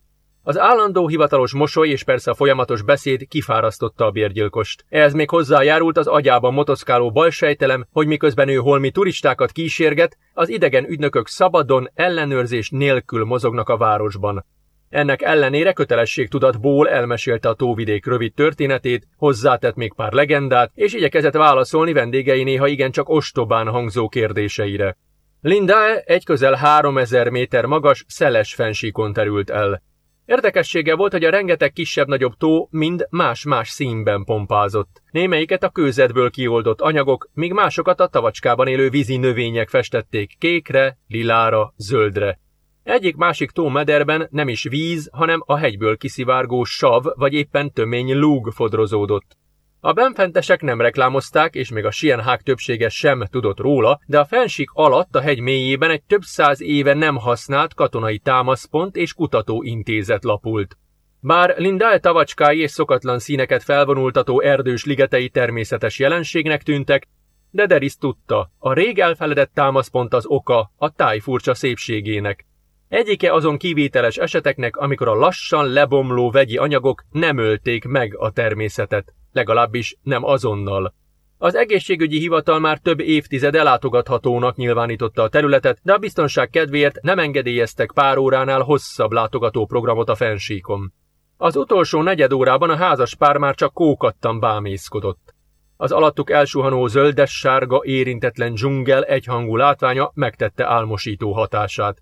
S1: Az állandó hivatalos mosoly és persze a folyamatos beszéd kifárasztotta a bérgyilkost. Ehhez még hozzájárult az agyában motoszkáló balsejtelem, hogy miközben ő holmi turistákat kísérget, az idegen ügynökök szabadon, ellenőrzés nélkül mozognak a városban. Ennek ellenére kötelességtudatból elmesélte a tóvidék rövid történetét, hozzátett még pár legendát, és igyekezett válaszolni vendégei néha igencsak ostobán hangzó kérdéseire. Linda egy közel 3000 méter magas, szeles fensíkon terült el. Érdekessége volt, hogy a rengeteg kisebb-nagyobb tó mind más-más színben pompázott. Némelyiket a kőzetből kioldott anyagok, míg másokat a tavacskában élő vízi növények festették kékre, lilára, zöldre. Egyik-másik tó mederben nem is víz, hanem a hegyből kiszivárgó sav vagy éppen tömény lúg fodrozódott. A benfentesek nem reklámozták, és még a sienhák többsége sem tudott róla, de a fensik alatt a hegy mélyében egy több száz éve nem használt katonai támaszpont és kutatóintézet lapult. Bár Lindae tavacskái és szokatlan színeket felvonultató erdős ligetei természetes jelenségnek tűntek, de Deris tudta, a rég elfeledett támaszpont az oka a táj furcsa szépségének. Egyike azon kivételes eseteknek, amikor a lassan lebomló vegyi anyagok nem ölték meg a természetet legalábbis nem azonnal. Az egészségügyi hivatal már több évtized látogathatónak nyilvánította a területet, de a biztonság kedvéért nem engedélyeztek pár óránál hosszabb látogatóprogramot a fensíkon. Az utolsó negyed órában a házas pár már csak kókattan bámészkodott. Az alattuk elsuhanó zöldes-sárga érintetlen dzsungel egyhangú látványa megtette álmosító hatását.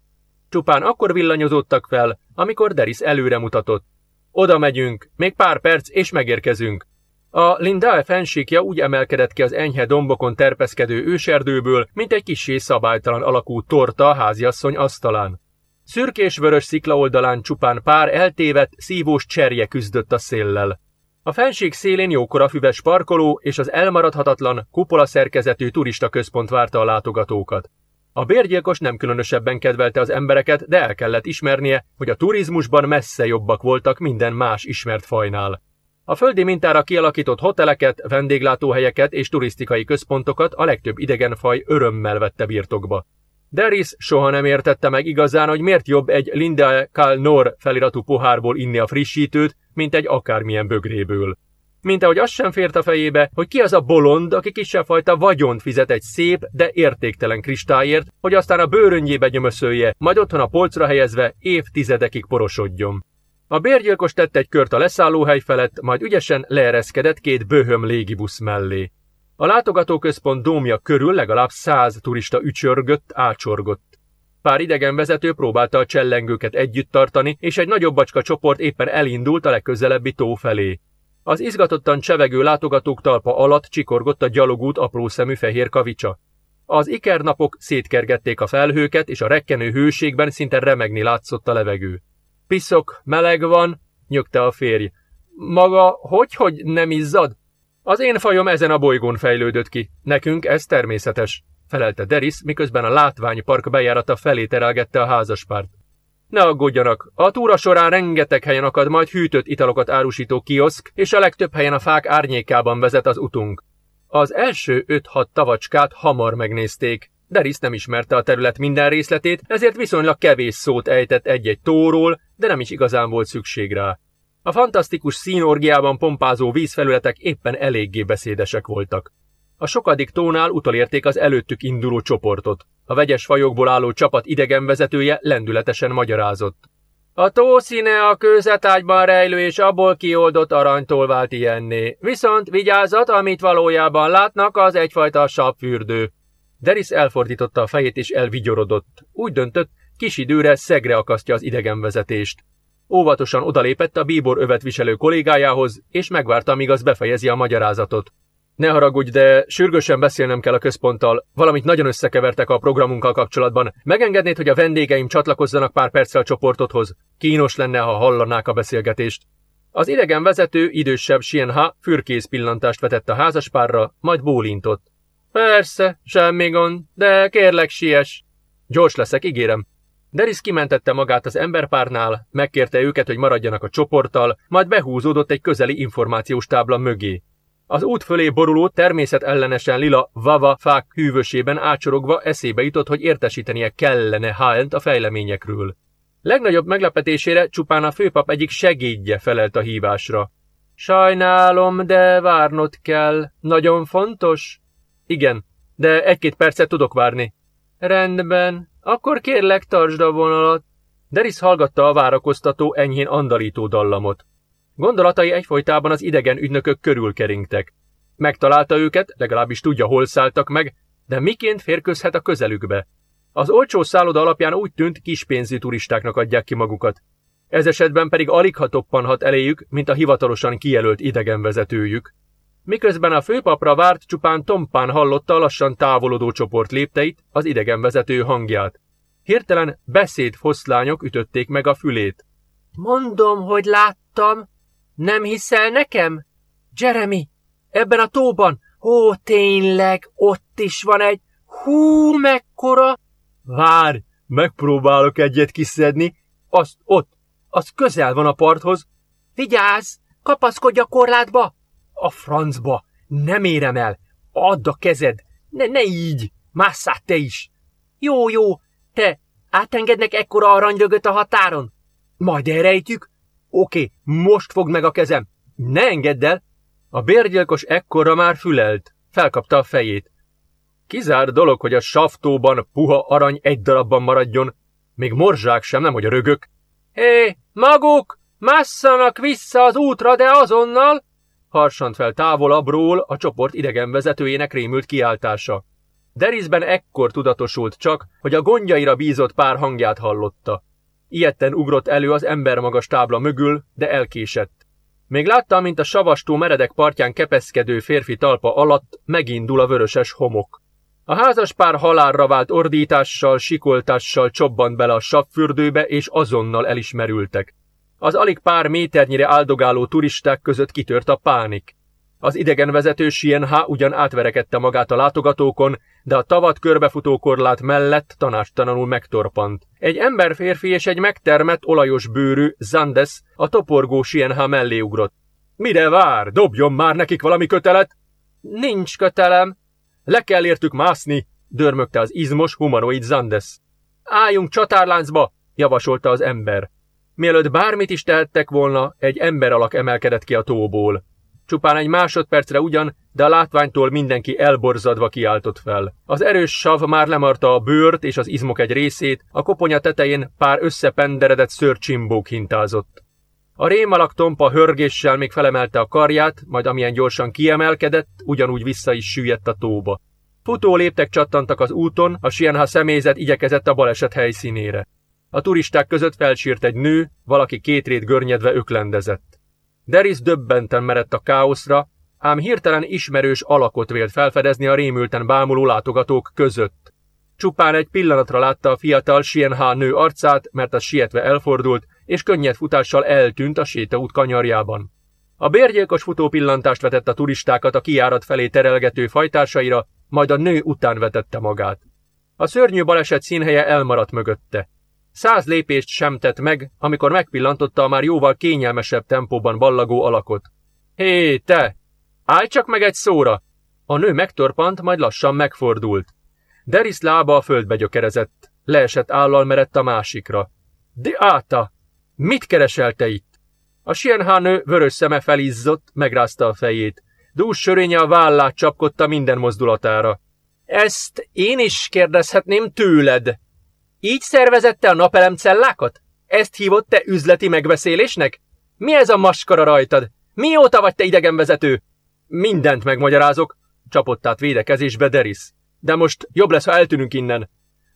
S1: Csupán akkor villanyozottak fel, amikor Deris előre mutatott. Oda megyünk, még pár perc, és megérkezünk. A Lindae fensíkja úgy emelkedett ki az enyhe dombokon terpeszkedő őserdőből, mint egy kisé szabálytalan alakú torta a háziasszony asztalán. Szürkés-vörös szikla oldalán csupán pár eltévedt, szívós cserje küzdött a széllel. A fenség szélén jókora füves parkoló és az elmaradhatatlan, kupola szerkezetű turista központ várta a látogatókat. A bérgyilkos nem különösebben kedvelte az embereket, de el kellett ismernie, hogy a turizmusban messze jobbak voltak minden más ismert fajnál. A földi mintára kialakított hoteleket, vendéglátóhelyeket és turisztikai központokat a legtöbb idegenfaj örömmel vette birtokba. Deris soha nem értette meg igazán, hogy miért jobb egy Linda Kal Nor feliratú pohárból inni a frissítőt, mint egy akármilyen bögréből. Mint ahogy az sem fért a fejébe, hogy ki az a bolond, aki kisebb fajta vagyont fizet egy szép, de értéktelen kristályért, hogy aztán a bőröngyébe gyömöszölje, majd otthon a polcra helyezve évtizedekig porosodjon. A bérgyilkos tett egy kört a leszállóhely felett, majd ügyesen leereszkedett két böhöm légibusz mellé. A látogatóközpont dómja körül legalább száz turista ücsörgött, ácsorgott. Pár idegen vezető próbálta a csellengőket együtt tartani, és egy nagyobb bacska csoport éppen elindult a legközelebbi tó felé. Az izgatottan csevegő látogatók talpa alatt csikorgott a gyalogút apró szemű fehér kavicsa. Az ikernapok szétkergették a felhőket, és a rekkenő hőségben szinte remegni látszott a levegő. Piszok, meleg van, nyögte a férj. Maga hogy, hogy nem izzad? Az én fajom ezen a bolygón fejlődött ki. Nekünk ez természetes. felelte Deris, miközben a látványpark bejárata felé terelgette a házaspárt. Ne aggódjanak, a túra során rengeteg helyen akad majd hűtött italokat árusító kioszk, és a legtöbb helyen a fák árnyékában vezet az utunk. Az első 5-6 tavacskát hamar megnézték. Deris nem ismerte a terület minden részletét, ezért viszonylag kevés szót ejtett egy-egy tóról, de nem is igazán volt szükség rá. A fantasztikus színorgiában pompázó vízfelületek éppen eléggé beszédesek voltak. A sokadik tónál utolérték az előttük induló csoportot. A vegyes fajokból álló csapat idegenvezetője lendületesen magyarázott. A tó színe a kőzetágyban rejlő és abból kioldott aranytól vált ilyenné. Viszont vigyázat, amit valójában látnak, az egyfajta sapfürdő. Deris elfordította a fejét és elvigyorodott. Úgy döntött, kis időre szegre akasztja az idegenvezetést. Óvatosan odalépett a bíbor övet viselő kollégájához, és megvárta, míg az befejezi a magyarázatot. Ne haragudj, de sürgősen beszélnem kell a központtal. Valamit nagyon összekevertek a programunkkal kapcsolatban. Megengednéd, hogy a vendégeim csatlakozzanak pár perccel csoportodhoz? Kínos lenne, ha hallanák a beszélgetést. Az idegen vezető, idősebb Sienha fürkész pillantást vetett a házaspárra, majd bólintott. Persze, semmi gond, de kérlek siess. Gyors leszek, ígérem. Deris kimentette magát az emberpárnál, megkérte őket, hogy maradjanak a csoporttal, majd behúzódott egy közeli információs tábla mögé. Az út fölé boruló természetellenesen lila vava fák hűvösében ácsorogva eszébe jutott, hogy értesítenie kellene Háent a fejleményekről. Legnagyobb meglepetésére csupán a főpap egyik segédje felelt a hívásra. Sajnálom, de várnod kell. Nagyon fontos? Igen, de egy-két percet tudok várni. Rendben, akkor kérlek tartsd a vonalat. Deris hallgatta a várakoztató, enyhén andalító dallamot. Gondolatai egyfolytában az idegen ügynökök körül keringtek. Megtalálta őket, legalábbis tudja, hol szálltak meg, de miként férközhet a közelükbe? Az olcsó szálloda alapján úgy tűnt, kispénzű turistáknak adják ki magukat. Ez esetben pedig alig ha toppanhat eléjük, mint a hivatalosan kijelölt idegenvezetőjük. Miközben a főpapra várt, csupán tompán hallotta a lassan távolodó csoport lépteit, az idegenvezető hangját. Hirtelen beszédfoszlányok ütötték meg a fülét. Mondom, hogy láttam, nem hiszel nekem? Jeremy, ebben a tóban? Ó, tényleg, ott is van egy... Hú, mekkora! Várj, megpróbálok egyet kiszedni. Azt ott, az közel van a parthoz. Vigyázz, kapaszkodj a korlátba! A francba, nem érem el. Add a kezed, ne, ne így, másszát te is. Jó, jó, te, átengednek ekkora aranylögöt a határon? Majd elrejtjük, Oké, most fogd meg a kezem! Ne engedd el! A bérgyilkos ekkorra már fülelt. Felkapta a fejét. Kizár dolog, hogy a saftóban puha arany egy darabban maradjon. Még morzsák sem, nem hogy a rögök. Hé, maguk! Másszanak vissza az útra, de azonnal! Harsant fel távolabbról a csoport idegenvezetőjének rémült kiáltása. Derisben ekkor tudatosult csak, hogy a gondjaira bízott pár hangját hallotta. Ilyetten ugrott elő az embermagas tábla mögül, de elkésett. Még látta, mint a savastó meredek partján kepeszkedő férfi talpa alatt megindul a vöröses homok. A házas pár halálra vált ordítással, sikoltással csobbant bele a savfürdőbe, és azonnal elismerültek. Az alig pár méternyire áldogáló turisták között kitört a pánik. Az idegenvezető Sienha ugyan átverekedte magát a látogatókon, de a tavat körbefutó korlát mellett tanástalanul megtorpant. Egy emberférfi és egy megtermett olajos bőrű Zandes a toporgó Sienha mellé ugrott. Mire vár? Dobjon már nekik valami kötelet! Nincs kötelem. Le kell értük mászni, dörmögte az izmos humanoid Zandes. Álljunk csatárláncba, javasolta az ember. Mielőtt bármit is tehettek volna, egy ember alak emelkedett ki a tóból. Csupán egy másodpercre ugyan, de a látványtól mindenki elborzadva kiáltott fel. Az erős sav már lemarta a bőrt és az izmok egy részét, a koponya tetején pár összependeredett szörcsimbók hintázott. A rémalak tompa hörgéssel még felemelte a karját, majd amilyen gyorsan kiemelkedett, ugyanúgy vissza is süllyedt a tóba. Futó léptek csattantak az úton, a Sienha személyzet igyekezett a baleset helyszínére. A turisták között felsírt egy nő, valaki két rét görnyedve öklendezett. Deris döbbenten merett a káoszra, ám hirtelen ismerős alakot vélt felfedezni a rémülten bámuló látogatók között. Csupán egy pillanatra látta a fiatal Sienha nő arcát, mert az sietve elfordult, és könnyed futással eltűnt a sétaút kanyarjában. A bérgyilkos futó pillantást vetett a turistákat a kiárat felé terelgető fajtársaira, majd a nő után vetette magát. A szörnyű baleset színhelye elmaradt mögötte. Száz lépést sem tett meg, amikor megpillantotta a már jóval kényelmesebb tempóban ballagó alakot. Hé, te! Állj csak meg egy szóra! A nő megtorpant, majd lassan megfordult. Deris lába a földbe gyökerezett, leesett állal merett a másikra. De áta! Mit kereselte itt? A sienhánő vörös szeme felizzott, megrázta a fejét. Dús sörénye a vállát csapkodta minden mozdulatára. Ezt én is kérdezhetném tőled. Így szervezette a napelemcellákat? Ezt hívott te üzleti megbeszélésnek? Mi ez a maskara rajtad? Mióta vagy te idegenvezető? Mindent megmagyarázok, csapott át védekezésbe Deris. De most jobb lesz, ha eltűnünk innen.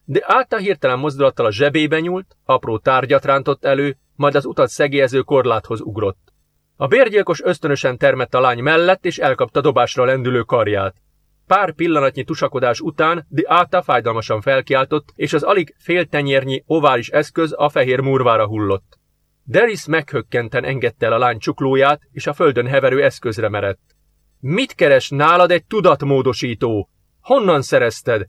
S1: De által hirtelen mozdulattal a zsebébe nyúlt, apró tárgyat rántott elő, majd az utat szegélyező korláthoz ugrott. A bérgyilkos ösztönösen termett a lány mellett, és elkapta dobásra lendülő karját. Pár pillanatnyi tusakodás után de Áta fájdalmasan felkiáltott, és az alig fél tenyérnyi ovális eszköz a fehér murvára hullott. Deris meghökkenten engedte el a lány csuklóját, és a földön heverő eszközre merett. Mit keres nálad egy tudatmódosító? Honnan szerezted?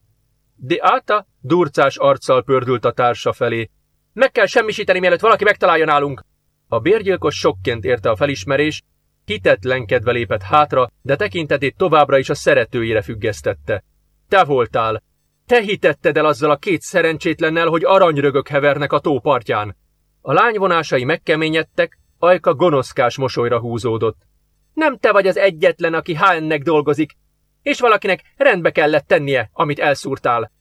S1: De Áta durcás arccal pördült a társa felé. Meg kell semmisíteni, mielőtt valaki megtalálja nálunk. A bérgyilkos sokként érte a felismerés, hitetlenkedve lépett hátra, de tekintetét továbbra is a szeretőjére függesztette. Te voltál. Te hitetted el azzal a két szerencsétlennel, hogy aranyrögök hevernek a tó partján. A lány vonásai megkeményedtek, ajka gonoszkás mosolyra húzódott. Nem te vagy az egyetlen, aki HN-nek dolgozik, és valakinek rendbe kellett tennie, amit elszúrtál.